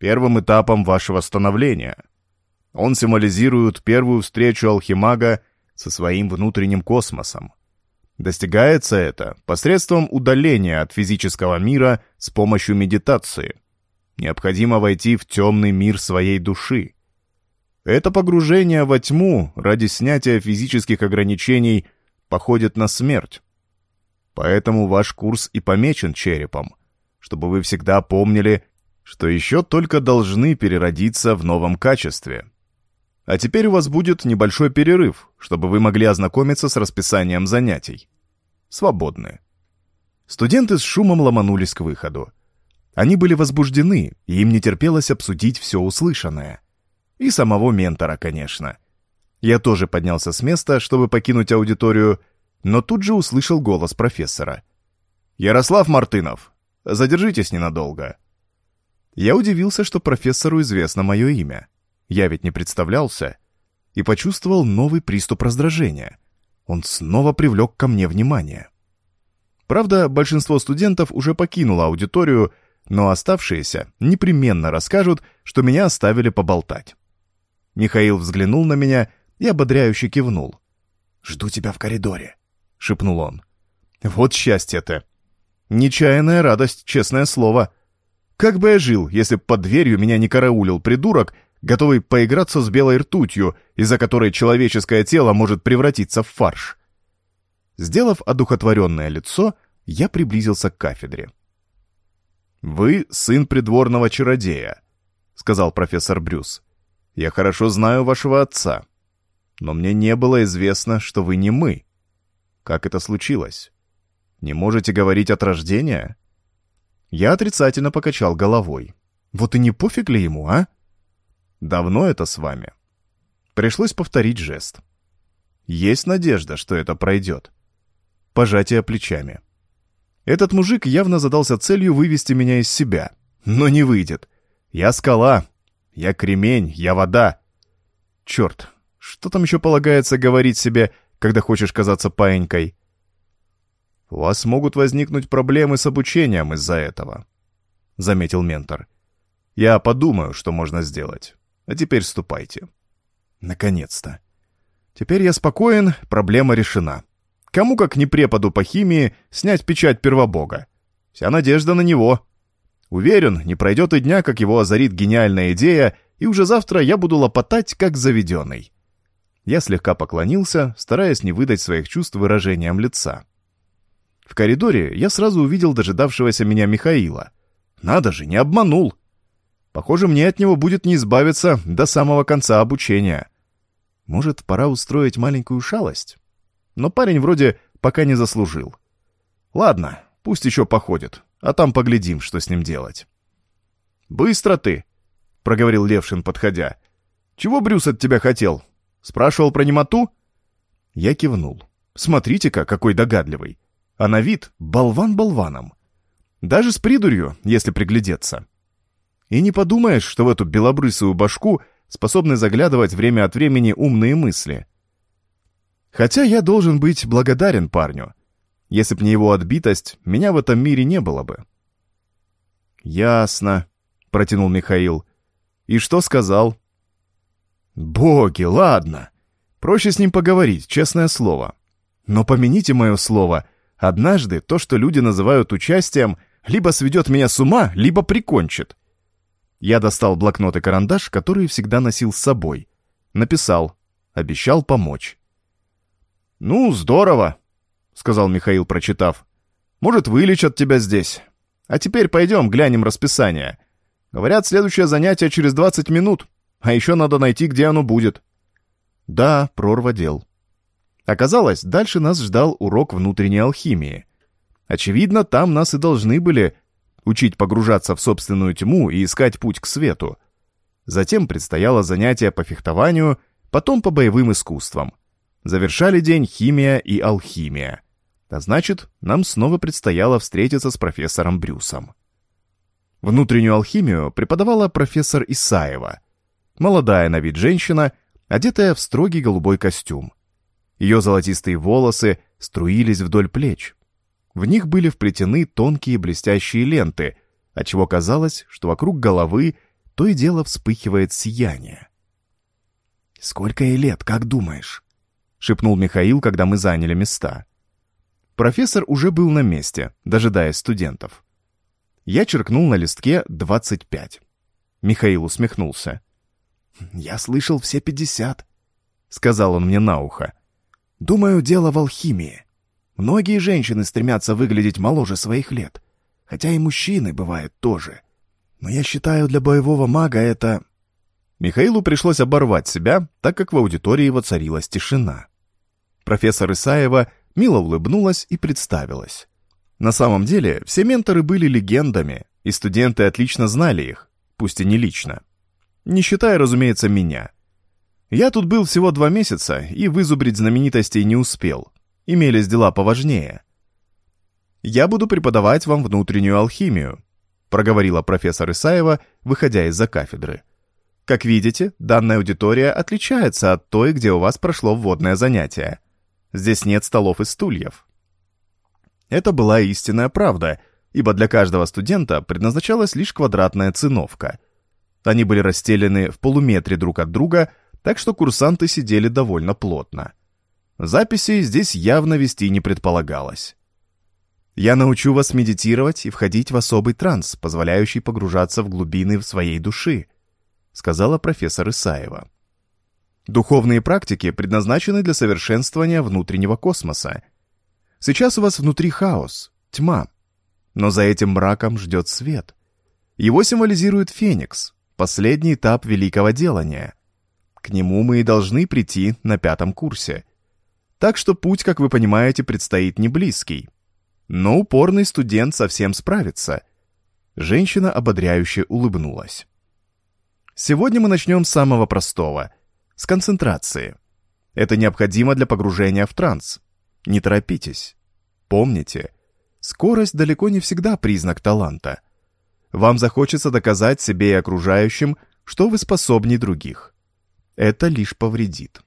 первым этапом вашего становления. Он символизирует первую встречу алхимага со своим внутренним космосом. Достигается это посредством удаления от физического мира с помощью медитации. Необходимо войти в темный мир своей души, это погружение во тьму ради снятия физических ограничений походит на смерть. Поэтому ваш курс и помечен черепом, чтобы вы всегда помнили, что еще только должны переродиться в новом качестве. А теперь у вас будет небольшой перерыв, чтобы вы могли ознакомиться с расписанием занятий. Свободны. Студенты с шумом ломанулись к выходу. Они были возбуждены, и им не терпелось обсудить все услышанное. И самого ментора, конечно. Я тоже поднялся с места, чтобы покинуть аудиторию, но тут же услышал голос профессора. «Ярослав Мартынов, задержитесь ненадолго». Я удивился, что профессору известно мое имя. Я ведь не представлялся. И почувствовал новый приступ раздражения. Он снова привлек ко мне внимание. Правда, большинство студентов уже покинуло аудиторию, но оставшиеся непременно расскажут, что меня оставили поболтать. Михаил взглянул на меня и ободряюще кивнул. «Жду тебя в коридоре», — шепнул он. «Вот счастье-то! Нечаянная радость, честное слово. Как бы я жил, если б под дверью меня не караулил придурок, готовый поиграться с белой ртутью, из-за которой человеческое тело может превратиться в фарш?» Сделав одухотворенное лицо, я приблизился к кафедре. «Вы сын придворного чародея», — сказал профессор Брюс. Я хорошо знаю вашего отца, но мне не было известно, что вы не мы. Как это случилось? Не можете говорить от рождения?» Я отрицательно покачал головой. «Вот и не пофиг ли ему, а?» «Давно это с вами?» Пришлось повторить жест. «Есть надежда, что это пройдет». Пожатие плечами. Этот мужик явно задался целью вывести меня из себя. Но не выйдет. Я скала, я кремень, я вода. Черт, что там еще полагается говорить себе, когда хочешь казаться паенькой? У вас могут возникнуть проблемы с обучением из-за этого, заметил ментор. Я подумаю, что можно сделать. А теперь ступайте. Наконец-то. Теперь я спокоен, проблема решена. Кому как не преподу по химии снять печать первобога. Вся надежда на него. Уверен, не пройдет и дня, как его озарит гениальная идея, и уже завтра я буду лопотать, как заведенный. Я слегка поклонился, стараясь не выдать своих чувств выражением лица. В коридоре я сразу увидел дожидавшегося меня Михаила. Надо же, не обманул. Похоже, мне от него будет не избавиться до самого конца обучения. Может, пора устроить маленькую шалость? Но парень вроде пока не заслужил. Ладно, пусть еще походит, а там поглядим, что с ним делать. «Быстро ты!» — проговорил Левшин, подходя. «Чего Брюс от тебя хотел? Спрашивал про немоту?» Я кивнул. «Смотрите-ка, какой догадливый. А на вид болван болваном. Даже с придурью, если приглядеться. И не подумаешь, что в эту белобрысую башку способны заглядывать время от времени умные мысли. Хотя я должен быть благодарен парню. Если б не его отбитость, меня в этом мире не было бы. «Ясно», — протянул Михаил. «И что сказал?» «Боги, ладно. Проще с ним поговорить, честное слово. Но помяните мое слово, однажды то, что люди называют участием, либо сведет меня с ума, либо прикончит. Я достал блокнот и карандаш, который всегда носил с собой. Написал. Обещал помочь. «Ну, здорово», — сказал Михаил, прочитав. «Может, вылечат тебя здесь. А теперь пойдем, глянем расписание. Говорят, следующее занятие через 20 минут, а еще надо найти, где оно будет». Да, прорва дел. Оказалось, дальше нас ждал урок внутренней алхимии. Очевидно, там нас и должны были учить погружаться в собственную тьму и искать путь к свету. Затем предстояло занятие по фехтованию, потом по боевым искусствам. Завершали день химия и алхимия. А значит, нам снова предстояло встретиться с профессором Брюсом. Внутреннюю алхимию преподавала профессор Исаева. Молодая на вид женщина, одетая в строгий голубой костюм. Ее золотистые волосы струились вдоль плеч. В них были вплетены тонкие блестящие ленты, отчего казалось, что вокруг головы то и дело вспыхивает сияние. «Сколько ей лет, как думаешь?» — шепнул Михаил, когда мы заняли места. Профессор уже был на месте, дожидаясь студентов. Я черкнул на листке двадцать пять. Михаил усмехнулся. «Я слышал все пятьдесят», — сказал он мне на ухо. «Думаю, дело в алхимии. Многие женщины стремятся выглядеть моложе своих лет, хотя и мужчины бывают тоже. Но я считаю, для боевого мага это... Михаилу пришлось оборвать себя, так как в аудитории воцарилась тишина. Профессор Исаева мило улыбнулась и представилась. На самом деле, все менторы были легендами, и студенты отлично знали их, пусть и не лично. Не считая, разумеется, меня. Я тут был всего два месяца и вызубрить знаменитостей не успел, имелись дела поважнее. «Я буду преподавать вам внутреннюю алхимию», проговорила профессор Исаева, выходя из-за кафедры. «Как видите, данная аудитория отличается от той, где у вас прошло вводное занятие. Здесь нет столов и стульев». Это была истинная правда, ибо для каждого студента предназначалась лишь квадратная циновка. Они были расстелены в полуметре друг от друга, так что курсанты сидели довольно плотно. Записей здесь явно вести не предполагалось. Я научу вас медитировать и входить в особый транс, позволяющий погружаться в глубины своей души, сказала профессор Исаева. Духовные практики предназначены для совершенствования внутреннего космоса. Сейчас у вас внутри хаос, тьма, но за этим мраком ждет свет. Его символизирует Феникс, последний этап великого делания. К нему мы и должны прийти на пятом курсе – так что путь, как вы понимаете, предстоит не близкий. Но упорный студент совсем справится. Женщина ободряюще улыбнулась. Сегодня мы начнем с самого простого — с концентрации. Это необходимо для погружения в транс. Не торопитесь. Помните, скорость далеко не всегда признак таланта. Вам захочется доказать себе и окружающим, что вы способнее других. Это лишь повредит.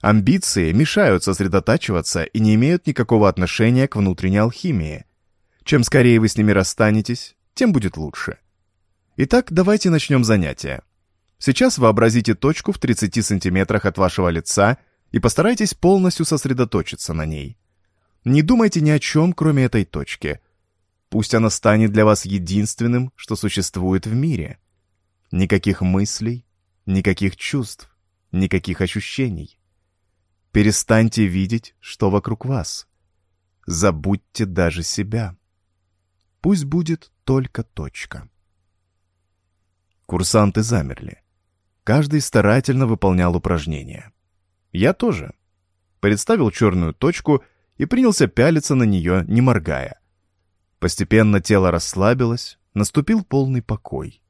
Амбиции мешают сосредотачиваться и не имеют никакого отношения к внутренней алхимии. Чем скорее вы с ними расстанетесь, тем будет лучше. Итак, давайте начнем занятие. Сейчас вообразите точку в 30 сантиметрах от вашего лица и постарайтесь полностью сосредоточиться на ней. Не думайте ни о чем, кроме этой точки. Пусть она станет для вас единственным, что существует в мире. Никаких мыслей, никаких чувств, никаких ощущений. Перестаньте видеть, что вокруг вас. Забудьте даже себя. Пусть будет только точка. Курсанты замерли. Каждый старательно выполнял упражнения. Я тоже. Представил черную точку и принялся пялиться на нее, не моргая. Постепенно тело расслабилось, наступил полный покой.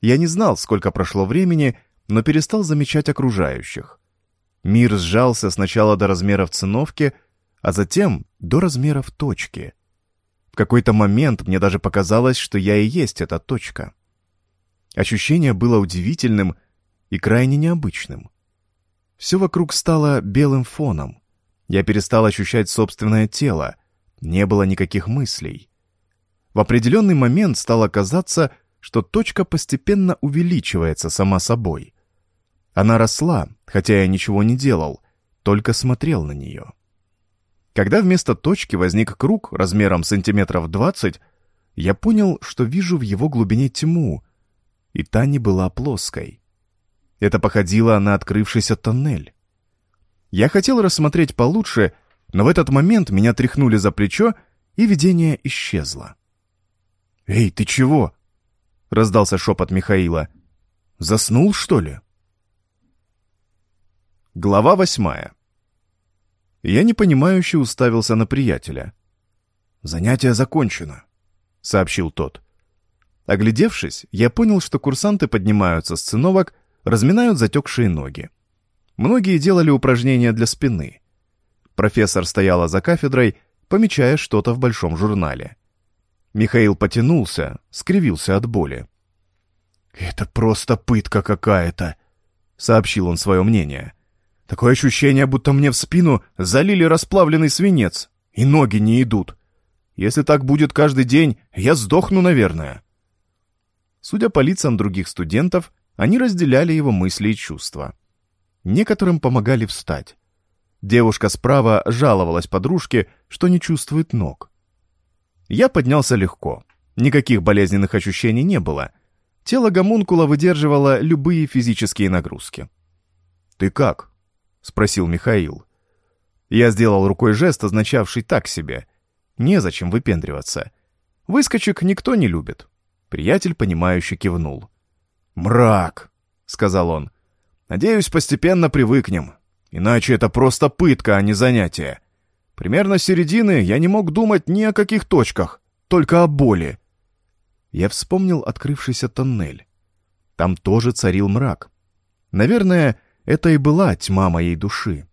Я не знал, сколько прошло времени, но перестал замечать окружающих. Мир сжался сначала до размеров циновки, а затем до размеров точки. В какой-то момент мне даже показалось, что я и есть эта точка. Ощущение было удивительным и крайне необычным. Все вокруг стало белым фоном. Я перестал ощущать собственное тело, не было никаких мыслей. В определенный момент стало казаться, что точка постепенно увеличивается сама собой. Она росла, хотя я ничего не делал, только смотрел на нее. Когда вместо точки возник круг размером сантиметров двадцать, я понял, что вижу в его глубине тьму, и та не была плоской. Это походило на открывшийся тоннель. Я хотел рассмотреть получше, но в этот момент меня тряхнули за плечо, и видение исчезло. «Эй, ты чего?» — раздался шепот Михаила. «Заснул, что ли?» Глава восьмая. Я непонимающе уставился на приятеля. «Занятие закончено», — сообщил тот. Оглядевшись, я понял, что курсанты поднимаются с циновок, разминают затекшие ноги. Многие делали упражнения для спины. Профессор стояла за кафедрой, помечая что-то в большом журнале. Михаил потянулся, скривился от боли. «Это просто пытка какая-то», — сообщил он свое мнение. «Такое ощущение, будто мне в спину залили расплавленный свинец, и ноги не идут. Если так будет каждый день, я сдохну, наверное». Судя по лицам других студентов, они разделяли его мысли и чувства. Некоторым помогали встать. Девушка справа жаловалась подружке, что не чувствует ног. Я поднялся легко. Никаких болезненных ощущений не было. Тело гомункула выдерживало любые физические нагрузки. «Ты как?» — спросил Михаил. Я сделал рукой жест, означавший так себе. Незачем выпендриваться. Выскочек никто не любит. Приятель, понимающе кивнул. «Мрак!» — сказал он. «Надеюсь, постепенно привыкнем. Иначе это просто пытка, а не занятие. Примерно с середины я не мог думать ни о каких точках, только о боли». Я вспомнил открывшийся тоннель. Там тоже царил мрак. Наверное, это и была тьма моей души.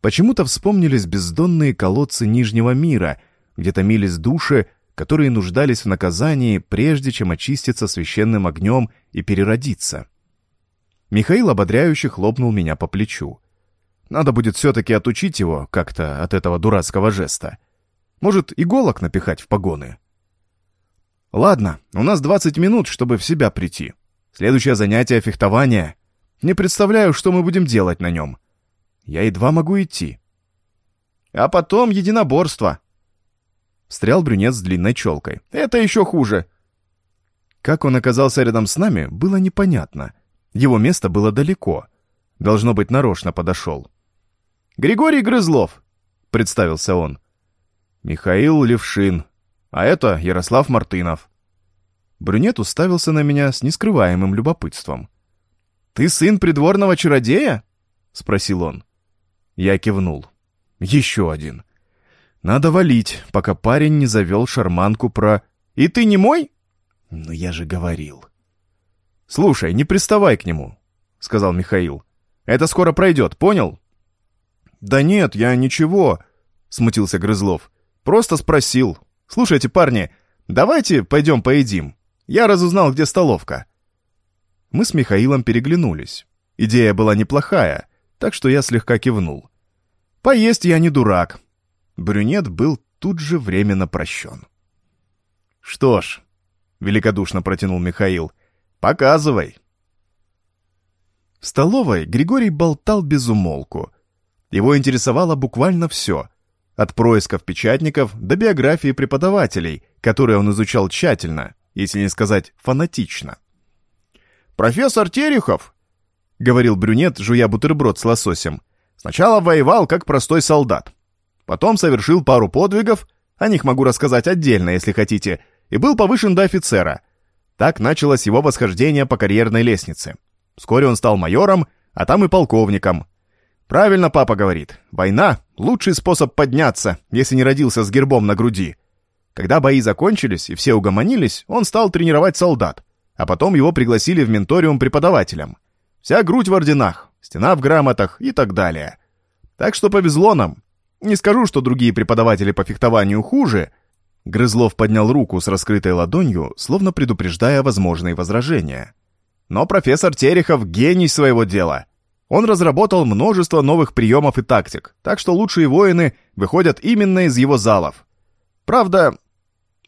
Почему-то вспомнились бездонные колодцы Нижнего мира, где томились души, которые нуждались в наказании, прежде чем очиститься священным огнем и переродиться. Михаил ободряюще хлопнул меня по плечу. Надо будет все-таки отучить его как-то от этого дурацкого жеста. Может, иголок напихать в погоны? Ладно, у нас 20 минут, чтобы в себя прийти. Следующее занятие — фехтование. Не представляю, что мы будем делать на нем. Я едва могу идти. А потом единоборство. Встрял брюнет с длинной челкой. «Это еще хуже!» Как он оказался рядом с нами, было непонятно. Его место было далеко. Должно быть, нарочно подошел. «Григорий Грызлов!» — представился он. «Михаил Левшин. А это Ярослав Мартынов». Брюнет уставился на меня с нескрываемым любопытством. «Ты сын придворного чародея?» — спросил он. Я кивнул. «Еще один. Надо валить, пока парень не завел шарманку про «И ты не мой?» «Ну я же говорил». «Слушай, не приставай к нему», — сказал Михаил. «Это скоро пройдет, понял?» «Да нет, я ничего», — смутился Грызлов. «Просто спросил. Слушайте, парни, давайте пойдем поедим. Я разузнал, где столовка». Мы с Михаилом переглянулись. Идея была неплохая, так что я слегка кивнул. «Поесть я не дурак, брюнет был тут же временно прощен. «Что ж», — великодушно протянул Михаил, — «показывай». В столовой Григорий болтал без умолку. Его интересовало буквально все. от происков печатников до биографии преподавателей, которые он изучал тщательно, если не сказать фанатично. «Профессор Терехов», — говорил брюнет, жуя бутерброд с лососем, «сначала воевал как простой солдат. Потом совершил пару подвигов, о них могу рассказать отдельно, если хотите, и был повышен до офицера. Так началось его восхождение по карьерной лестнице. Вскоре он стал майором, а там и полковником. Правильно папа говорит, война — лучший способ подняться, если не родился с гербом на груди. Когда бои закончились и все угомонились, он стал тренировать солдат, а потом его пригласили в менториум преподавателям. Вся грудь в орденах, стена в грамотах и так далее. Так что повезло нам. Не скажу, что другие преподаватели по фехтованию хуже. Грызлов поднял руку с раскрытой ладонью, словно предупреждая возможные возражения. Но профессор Терехов гений своего дела. Он разработал множество новых приемов и тактик, так что лучшие воины выходят именно из его залов. Правда,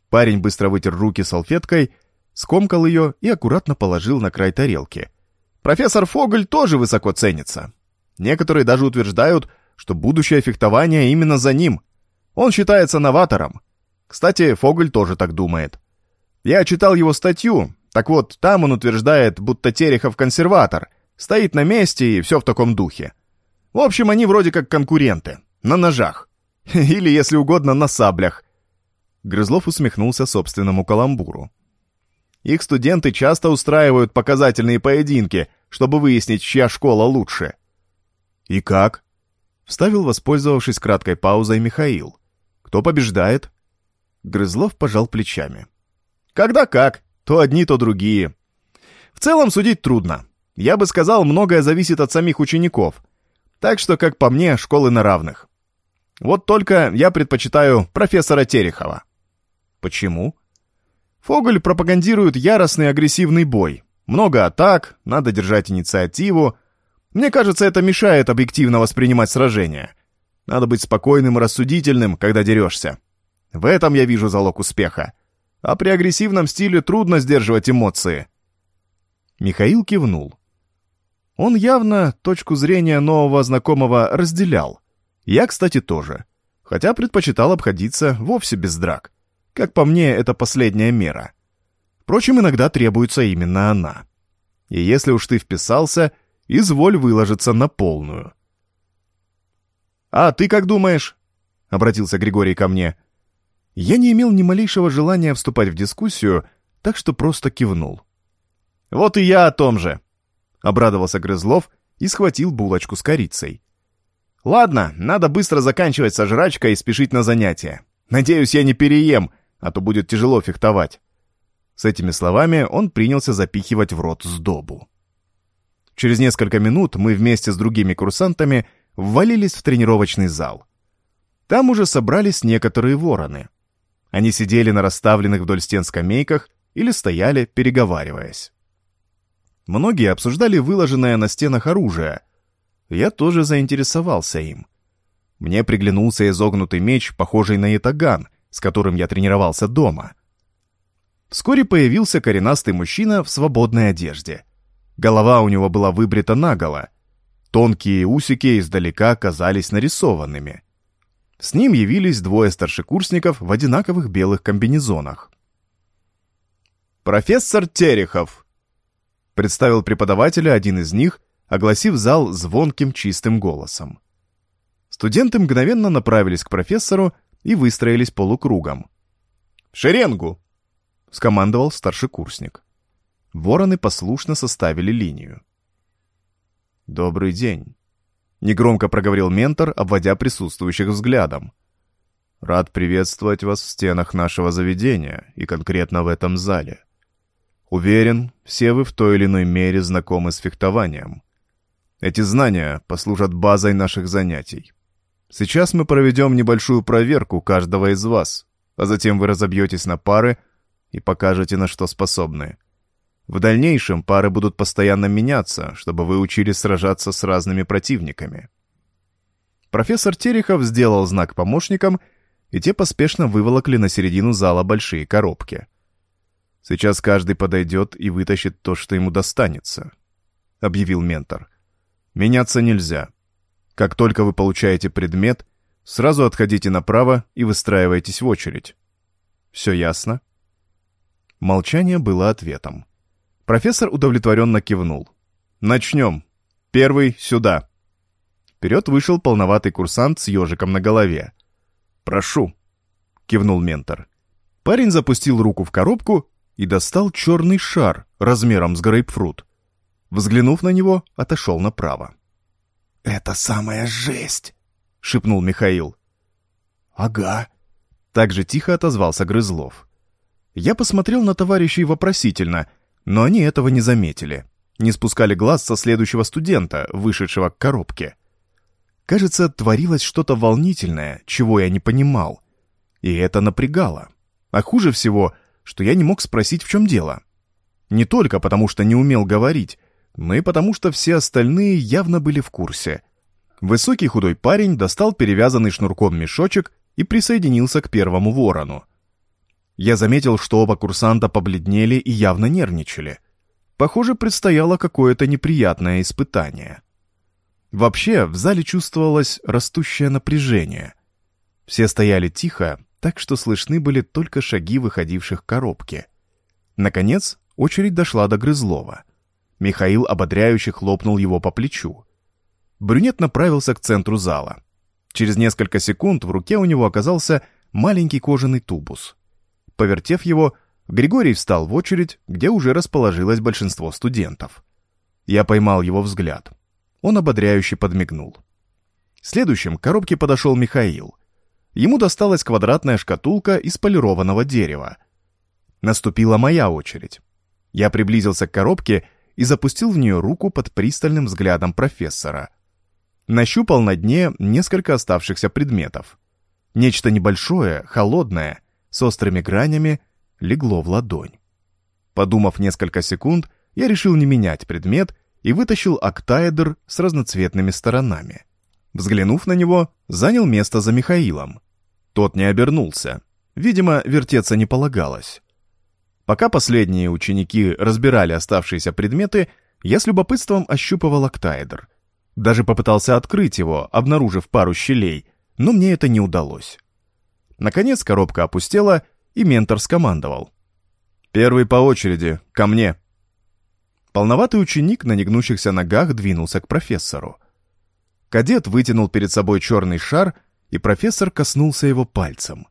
парень быстро вытер руки салфеткой, скомкал ее и аккуратно положил на край тарелки. Профессор Фогль тоже высоко ценится. Некоторые даже утверждают, что будущее фехтование именно за ним. Он считается новатором. Кстати, Фогль тоже так думает. Я читал его статью, так вот, там он утверждает, будто Терехов консерватор — Стоит на месте и все в таком духе. В общем, они вроде как конкуренты. На ножах. [laughs] Или, если угодно, на саблях. Грызлов усмехнулся собственному каламбуру. Их студенты часто устраивают показательные поединки, чтобы выяснить, чья школа лучше. «И как?» — вставил, воспользовавшись краткой паузой, Михаил. «Кто побеждает?» Грызлов пожал плечами. «Когда как, то одни, то другие. В целом судить трудно. Я бы сказал, многое зависит от самих учеников. Так что, как по мне, школы на равных. Вот только я предпочитаю профессора Терехова. Почему? Фоголь пропагандирует яростный агрессивный бой. Много атак, надо держать инициативу. Мне кажется, это мешает объективно воспринимать сражения. Надо быть спокойным и рассудительным, когда дерешься. В этом я вижу залог успеха. А при агрессивном стиле трудно сдерживать эмоции. Михаил кивнул. Он явно точку зрения нового знакомого разделял. Я, кстати, тоже. Хотя предпочитал обходиться вовсе без драк. Как по мне, это последняя мера. Впрочем, иногда требуется именно она. И если уж ты вписался, изволь выложиться на полную. «А ты как думаешь?» — обратился Григорий ко мне. Я не имел ни малейшего желания вступать в дискуссию, так что просто кивнул. «Вот и я о том же», Обрадовался Грызлов и схватил булочку с корицей. «Ладно, надо быстро заканчивать со жрачкой и спешить на занятия. Надеюсь, я не переем, а то будет тяжело фехтовать». С этими словами он принялся запихивать в рот сдобу. Через несколько минут мы вместе с другими курсантами ввалились в тренировочный зал. Там уже собрались некоторые вороны. Они сидели на расставленных вдоль стен скамейках или стояли, переговариваясь. Многие обсуждали выложенное на стенах оружие. Я тоже заинтересовался им. Мне приглянулся изогнутый меч, похожий на ятаган, с которым я тренировался дома. Вскоре появился коренастый мужчина в свободной одежде. Голова у него была выбрита наголо. Тонкие усики издалека казались нарисованными. С ним явились двое старшекурсников в одинаковых белых комбинезонах. «Профессор Терехов!» Представил преподавателя один из них, огласив зал звонким чистым голосом. Студенты мгновенно направились к профессору и выстроились полукругом. «В шеренгу!» — скомандовал старшекурсник. Вороны послушно составили линию. «Добрый день», — негромко проговорил ментор, обводя присутствующих взглядом. «Рад приветствовать вас в стенах нашего заведения и конкретно в этом зале. Уверен, все вы в той или иной мере знакомы с фехтованием. Эти знания послужат базой наших занятий. Сейчас мы проведем небольшую проверку каждого из вас, а затем вы разобьетесь на пары и покажете, на что способны. В дальнейшем пары будут постоянно меняться, чтобы вы учились сражаться с разными противниками. Профессор Терехов сделал знак помощникам, и те поспешно выволокли на середину зала большие коробки — Сейчас каждый подойдет и вытащит то, что ему достанется», — объявил ментор. «Меняться нельзя. Как только вы получаете предмет, Сразу отходите направо и выстраивайтесь в очередь. Все ясно?» Молчание было ответом. Профессор удовлетворенно кивнул. «Начнем. Первый сюда». Вперед вышел полноватый курсант с ежиком на голове. «Прошу», — кивнул ментор. Парень запустил руку в коробку и достал черный шар размером с грейпфрут. Взглянув на него, отошел направо. «Это самая жесть!» — шепнул Михаил. «Ага», — так же тихо отозвался Грызлов. Я посмотрел на товарищей вопросительно, но они этого не заметили. Не спускали глаз со следующего студента, вышедшего к коробке. Кажется, творилось что-то волнительное, чего я не понимал. И это напрягало. А хуже всего, что я не мог спросить, в чем дело. Не только потому, что не умел говорить, но и потому, что все остальные явно были в курсе. Высокий худой парень достал перевязанный шнурком мешочек и присоединился к первому ворону. Я заметил, что оба курсанта побледнели и явно нервничали. Похоже, предстояло какое-то неприятное испытание. Вообще, в зале чувствовалось растущее напряжение. Все стояли тихо, так что слышны были только шаги выходивших коробки. Наконец, очередь дошла до Грызлова. Михаил ободряюще хлопнул его по плечу. Брюнет направился к центру зала. Через несколько секунд в руке у него оказался маленький кожаный тубус. Повертев его, Григорий встал в очередь, где уже расположилось большинство студентов. Я поймал его взгляд. Он ободряюще подмигнул. Следующим к коробке подошел Михаил. Ему досталась квадратная шкатулка из полированного дерева. Наступила моя очередь. Я приблизился к коробке и запустил в нее руку под пристальным взглядом профессора. Нащупал на дне несколько оставшихся предметов. Нечто небольшое, холодное, с острыми гранями, легло в ладонь. Подумав несколько секунд, я решил не менять предмет и вытащил октаэдр с разноцветными сторонами. Взглянув на него, занял место за Михаилом. Тот не обернулся. Видимо, вертеться не полагалось. Пока последние ученики разбирали оставшиеся предметы, я с любопытством ощупывал октаэдр. Даже попытался открыть его, обнаружив пару щелей, но мне это не удалось. Наконец коробка опустела, и ментор скомандовал. «Первый по очереди, ко мне!» Полноватый ученик на негнущихся ногах двинулся к профессору. Кадет вытянул перед собой черный шар, и профессор коснулся его пальцем.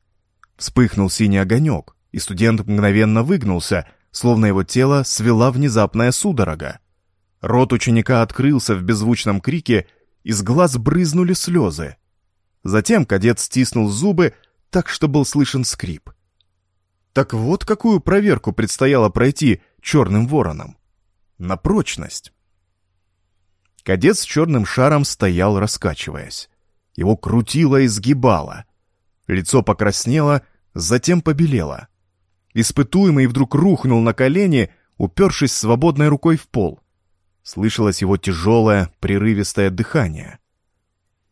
Вспыхнул синий огонек, и студент мгновенно выгнулся, словно его тело свела внезапная судорога. Рот ученика открылся в беззвучном крике, из глаз брызнули слезы. Затем кадет стиснул зубы, так что был слышен скрип. Так вот какую проверку предстояло пройти черным вороном. На прочность. Кадет с черным шаром стоял, раскачиваясь. Его крутило и сгибало. Лицо покраснело, затем побелело. Испытуемый вдруг рухнул на колени, упершись свободной рукой в пол. Слышалось его тяжелое, прерывистое дыхание.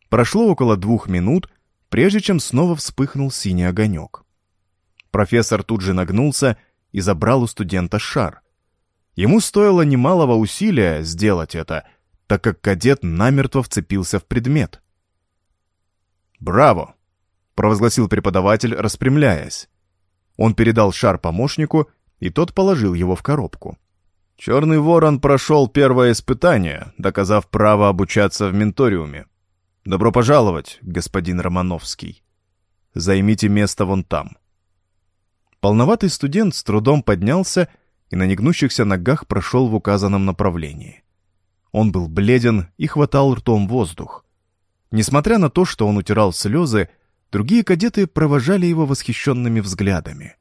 Прошло около двух минут, прежде чем снова вспыхнул синий огонек. Профессор тут же нагнулся и забрал у студента шар. Ему стоило немалого усилия сделать это — так как кадет намертво вцепился в предмет. «Браво!» — провозгласил преподаватель, распрямляясь. Он передал шар помощнику, и тот положил его в коробку. Черный ворон прошел первое испытание, доказав право обучаться в менториуме. Добро пожаловать, господин Романовский. Займите место вон там. Полноватый студент с трудом поднялся и на негнущихся ногах прошел в указанном направлении. Он был бледен и хватал ртом воздух. Несмотря на то, что он утирал слезы, другие кадеты провожали его восхищенными взглядами.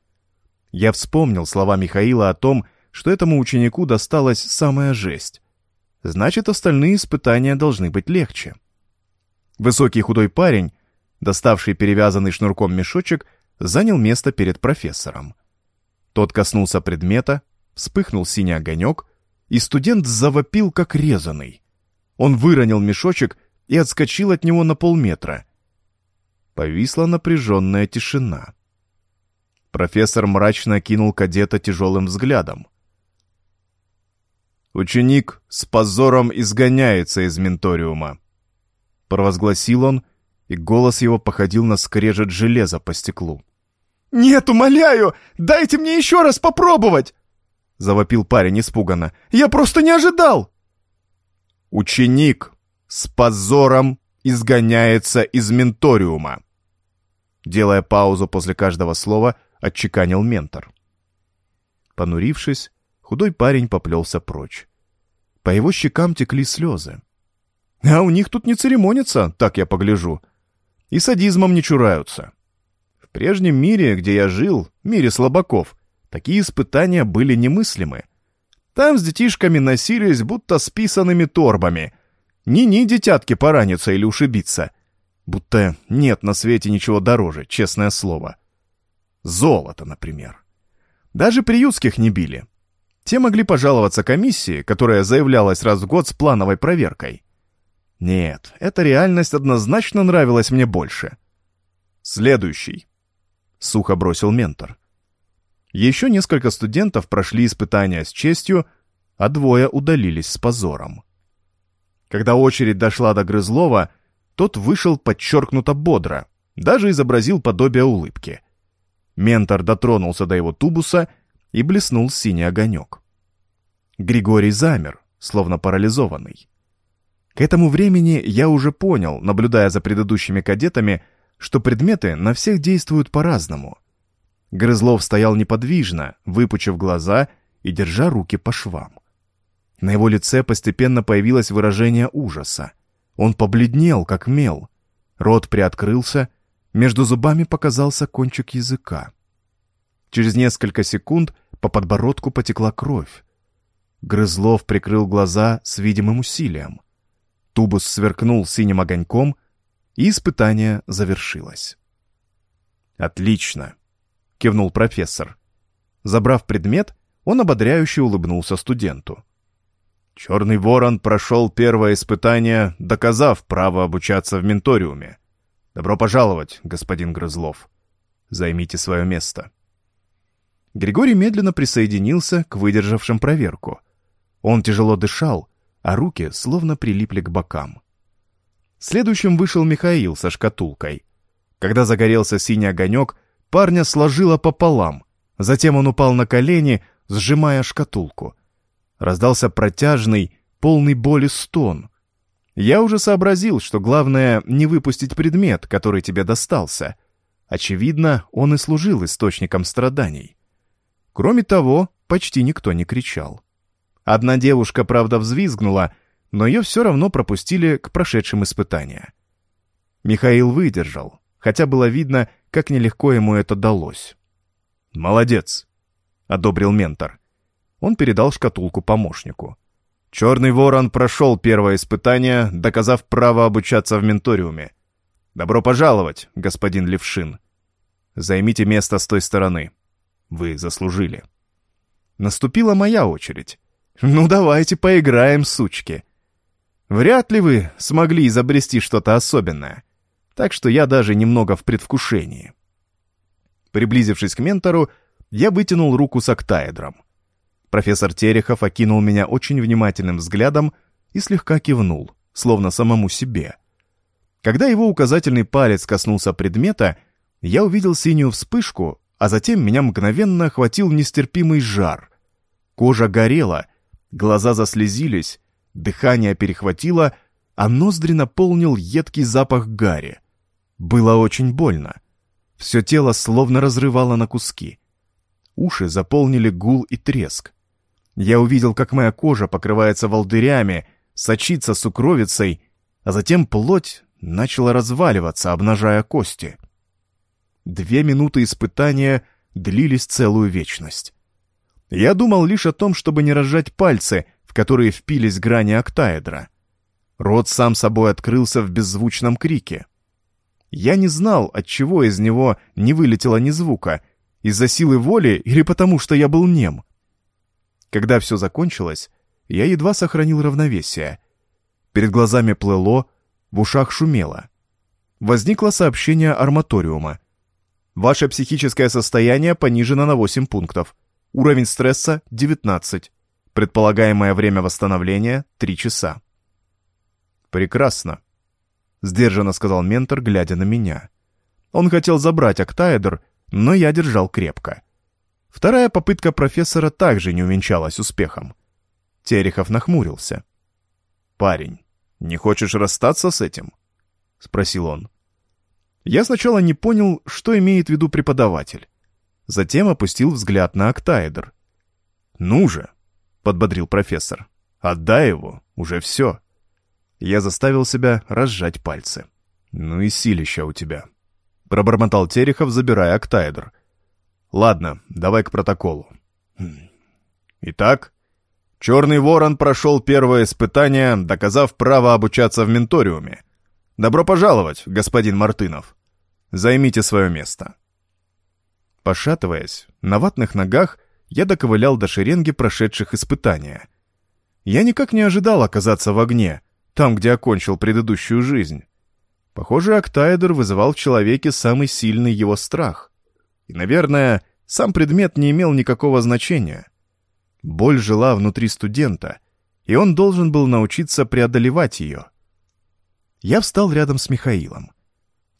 Я вспомнил слова Михаила о том, что этому ученику досталась самая жесть. Значит, остальные испытания должны быть легче. Высокий худой парень, доставший перевязанный шнурком мешочек, занял место перед профессором. Тот коснулся предмета, вспыхнул синий огонек — и студент завопил, как резанный. Он выронил мешочек и отскочил от него на полметра. Повисла напряженная тишина. Профессор мрачно кинул кадета тяжелым взглядом. «Ученик с позором изгоняется из менториума», — провозгласил он, и голос его походил на скрежет железа по стеклу. «Нет, умоляю! Дайте мне еще раз попробовать!» Завопил парень испуганно. «Я просто не ожидал!» «Ученик с позором изгоняется из менториума!» Делая паузу после каждого слова, отчеканил ментор. Понурившись, худой парень поплелся прочь. По его щекам текли слезы. А у них тут не церемонятся, так я погляжу. И садизмом не чураются. В прежнем мире, где я жил, мире слабаков, такие испытания были немыслимы. Там с детишками носились, будто с писанными торбами. Ни-ни, детятки поранятся или ушибиться. Будто нет на свете ничего дороже, честное слово. Золото, например. Даже приютских не били. Те могли пожаловаться комиссии, которая заявлялась раз в год с плановой проверкой. Нет, эта реальность однозначно нравилась мне больше. Следующий. Сухо бросил ментор. Еще несколько студентов прошли испытания с честью, а двое удалились с позором. Когда очередь дошла до Грызлова, тот вышел подчеркнуто бодро, даже изобразил подобие улыбки. Ментор дотронулся до его тубуса и блеснул синий огонек. Григорий замер, словно парализованный. К этому времени я уже понял, наблюдая за предыдущими кадетами, что предметы на всех действуют по-разному. Грызлов стоял неподвижно, выпучив глаза и держа руки по швам. На его лице постепенно появилось выражение ужаса. Он побледнел, как мел. Рот приоткрылся, между зубами показался кончик языка. Через несколько секунд по подбородку потекла кровь. Грызлов прикрыл глаза с видимым усилием. Тубус сверкнул синим огоньком, и испытание завершилось. «Отлично!» — кивнул профессор. Забрав предмет, он ободряюще улыбнулся студенту. «Черный ворон прошел первое испытание, доказав право обучаться в менториуме. Добро пожаловать, господин Грызлов. Займите свое место». Григорий медленно присоединился к выдержавшим проверку. Он тяжело дышал, а руки словно прилипли к бокам. Следующим вышел Михаил со шкатулкой. Когда загорелся синий огонек, парня сложило пополам. Затем он упал на колени, сжимая шкатулку. Раздался протяжный, полный боли стон. Я уже сообразил, что главное не выпустить предмет, который тебе достался. Очевидно, он и служил источником страданий. Кроме того, почти никто не кричал. Одна девушка, правда, взвизгнула, но ее все равно пропустили к прошедшим испытания. Михаил выдержал, хотя было видно, как нелегко ему это далось. «Молодец!» — одобрил ментор. Он передал шкатулку помощнику. «Черный ворон прошел первое испытание, доказав право обучаться в менториуме. Добро пожаловать, господин Левшин. Займите место с той стороны. Вы заслужили». Наступила моя очередь. Ну давайте поиграем, сучки. Вряд ли вы смогли изобрести что-то особенное, так что я даже немного в предвкушении. Приблизившись к ментору, я вытянул руку с октаэдром. Профессор Терехов окинул меня очень внимательным взглядом и слегка кивнул, словно самому себе. Когда его указательный палец коснулся предмета, я увидел синюю вспышку, а затем меня мгновенно охватил нестерпимый жар. Кожа горела — Глаза заслезились, дыхание перехватило, а ноздри наполнил едкий запах гари. Было очень больно. Все тело словно разрывало на куски. Уши заполнили гул и треск. Я увидел, как моя кожа покрывается волдырями, сочится сукровицей, а затем плоть начала разваливаться, обнажая кости. Две минуты испытания длились целую вечность. Я думал лишь о том, чтобы не разжать пальцы, в которые впились грани октаэдра. Рот сам собой открылся в беззвучном крике. Я не знал, от чего из него не вылетело ни звука, из-за силы воли или потому, что я был нем. Когда все закончилось, я едва сохранил равновесие. Перед глазами плыло, в ушах шумело. Возникло сообщение арматориума. Ваше психическое состояние понижено на 8 пунктов. Уровень стресса 19. Предполагаемое время восстановления 3 часа. Прекрасно. — сдержанно сказал ментор, глядя на меня. Он хотел забрать октаэдр, но я держал крепко. Вторая попытка профессора также не увенчалась успехом. Терехов нахмурился. «Парень, не хочешь расстаться с этим?» — спросил он. Я сначала не понял, что имеет в виду преподаватель. Затем опустил взгляд на октаэдр. «Ну же!» — подбодрил профессор. «Отдай его, уже все!» Я заставил себя разжать пальцы. «Ну и силища у тебя!» — пробормотал Терехов, забирая октаэдр. «Ладно, давай к протоколу». «Итак, Черный Ворон прошел первое испытание, доказав право обучаться в менториуме. Добро пожаловать, господин Мартынов. Займите свое место». Пошатываясь, на ватных ногах я доковылял до шеренги прошедших испытания. Я никак не ожидал оказаться в огне, там, где окончил предыдущую жизнь. Похоже, Октаэдр вызывал в человеке самый сильный его страх. И, наверное, сам предмет не имел никакого значения. Боль жила внутри студента, и он должен был научиться преодолевать ее. Я встал рядом с Михаилом.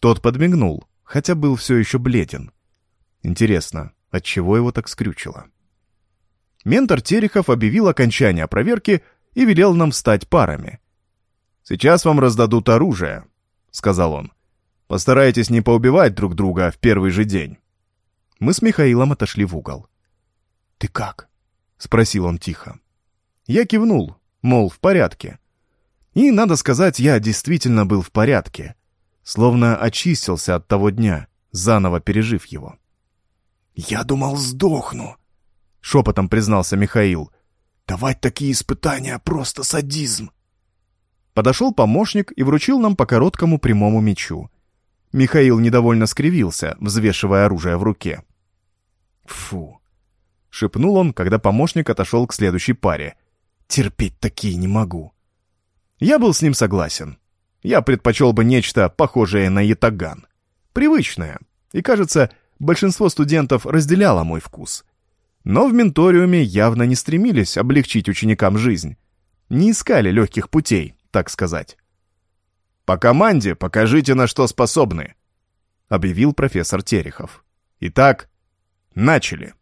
Тот подмигнул, хотя был все еще бледен. Интересно, от чего его так скрючило? Ментор Терехов объявил окончание проверки и велел нам стать парами. «Сейчас вам раздадут оружие», — сказал он. «Постарайтесь не поубивать друг друга в первый же день». Мы с Михаилом отошли в угол. «Ты как?» — спросил он тихо. Я кивнул, мол, в порядке. И, надо сказать, я действительно был в порядке. Словно очистился от того дня, заново пережив его. «Я думал, сдохну», — шепотом признался Михаил. «Давать такие испытания — просто садизм». Подошел помощник и вручил нам по короткому прямому мечу. Михаил недовольно скривился, взвешивая оружие в руке. «Фу!» — шепнул он, когда помощник отошел к следующей паре. «Терпеть такие не могу». Я был с ним согласен. Я предпочел бы нечто похожее на ятаган. Привычное. И, кажется, большинство студентов разделяло мой вкус. Но в менториуме явно не стремились облегчить ученикам жизнь. Не искали легких путей, так сказать. «По команде покажите, на что способны», — объявил профессор Терехов. «Итак, начали».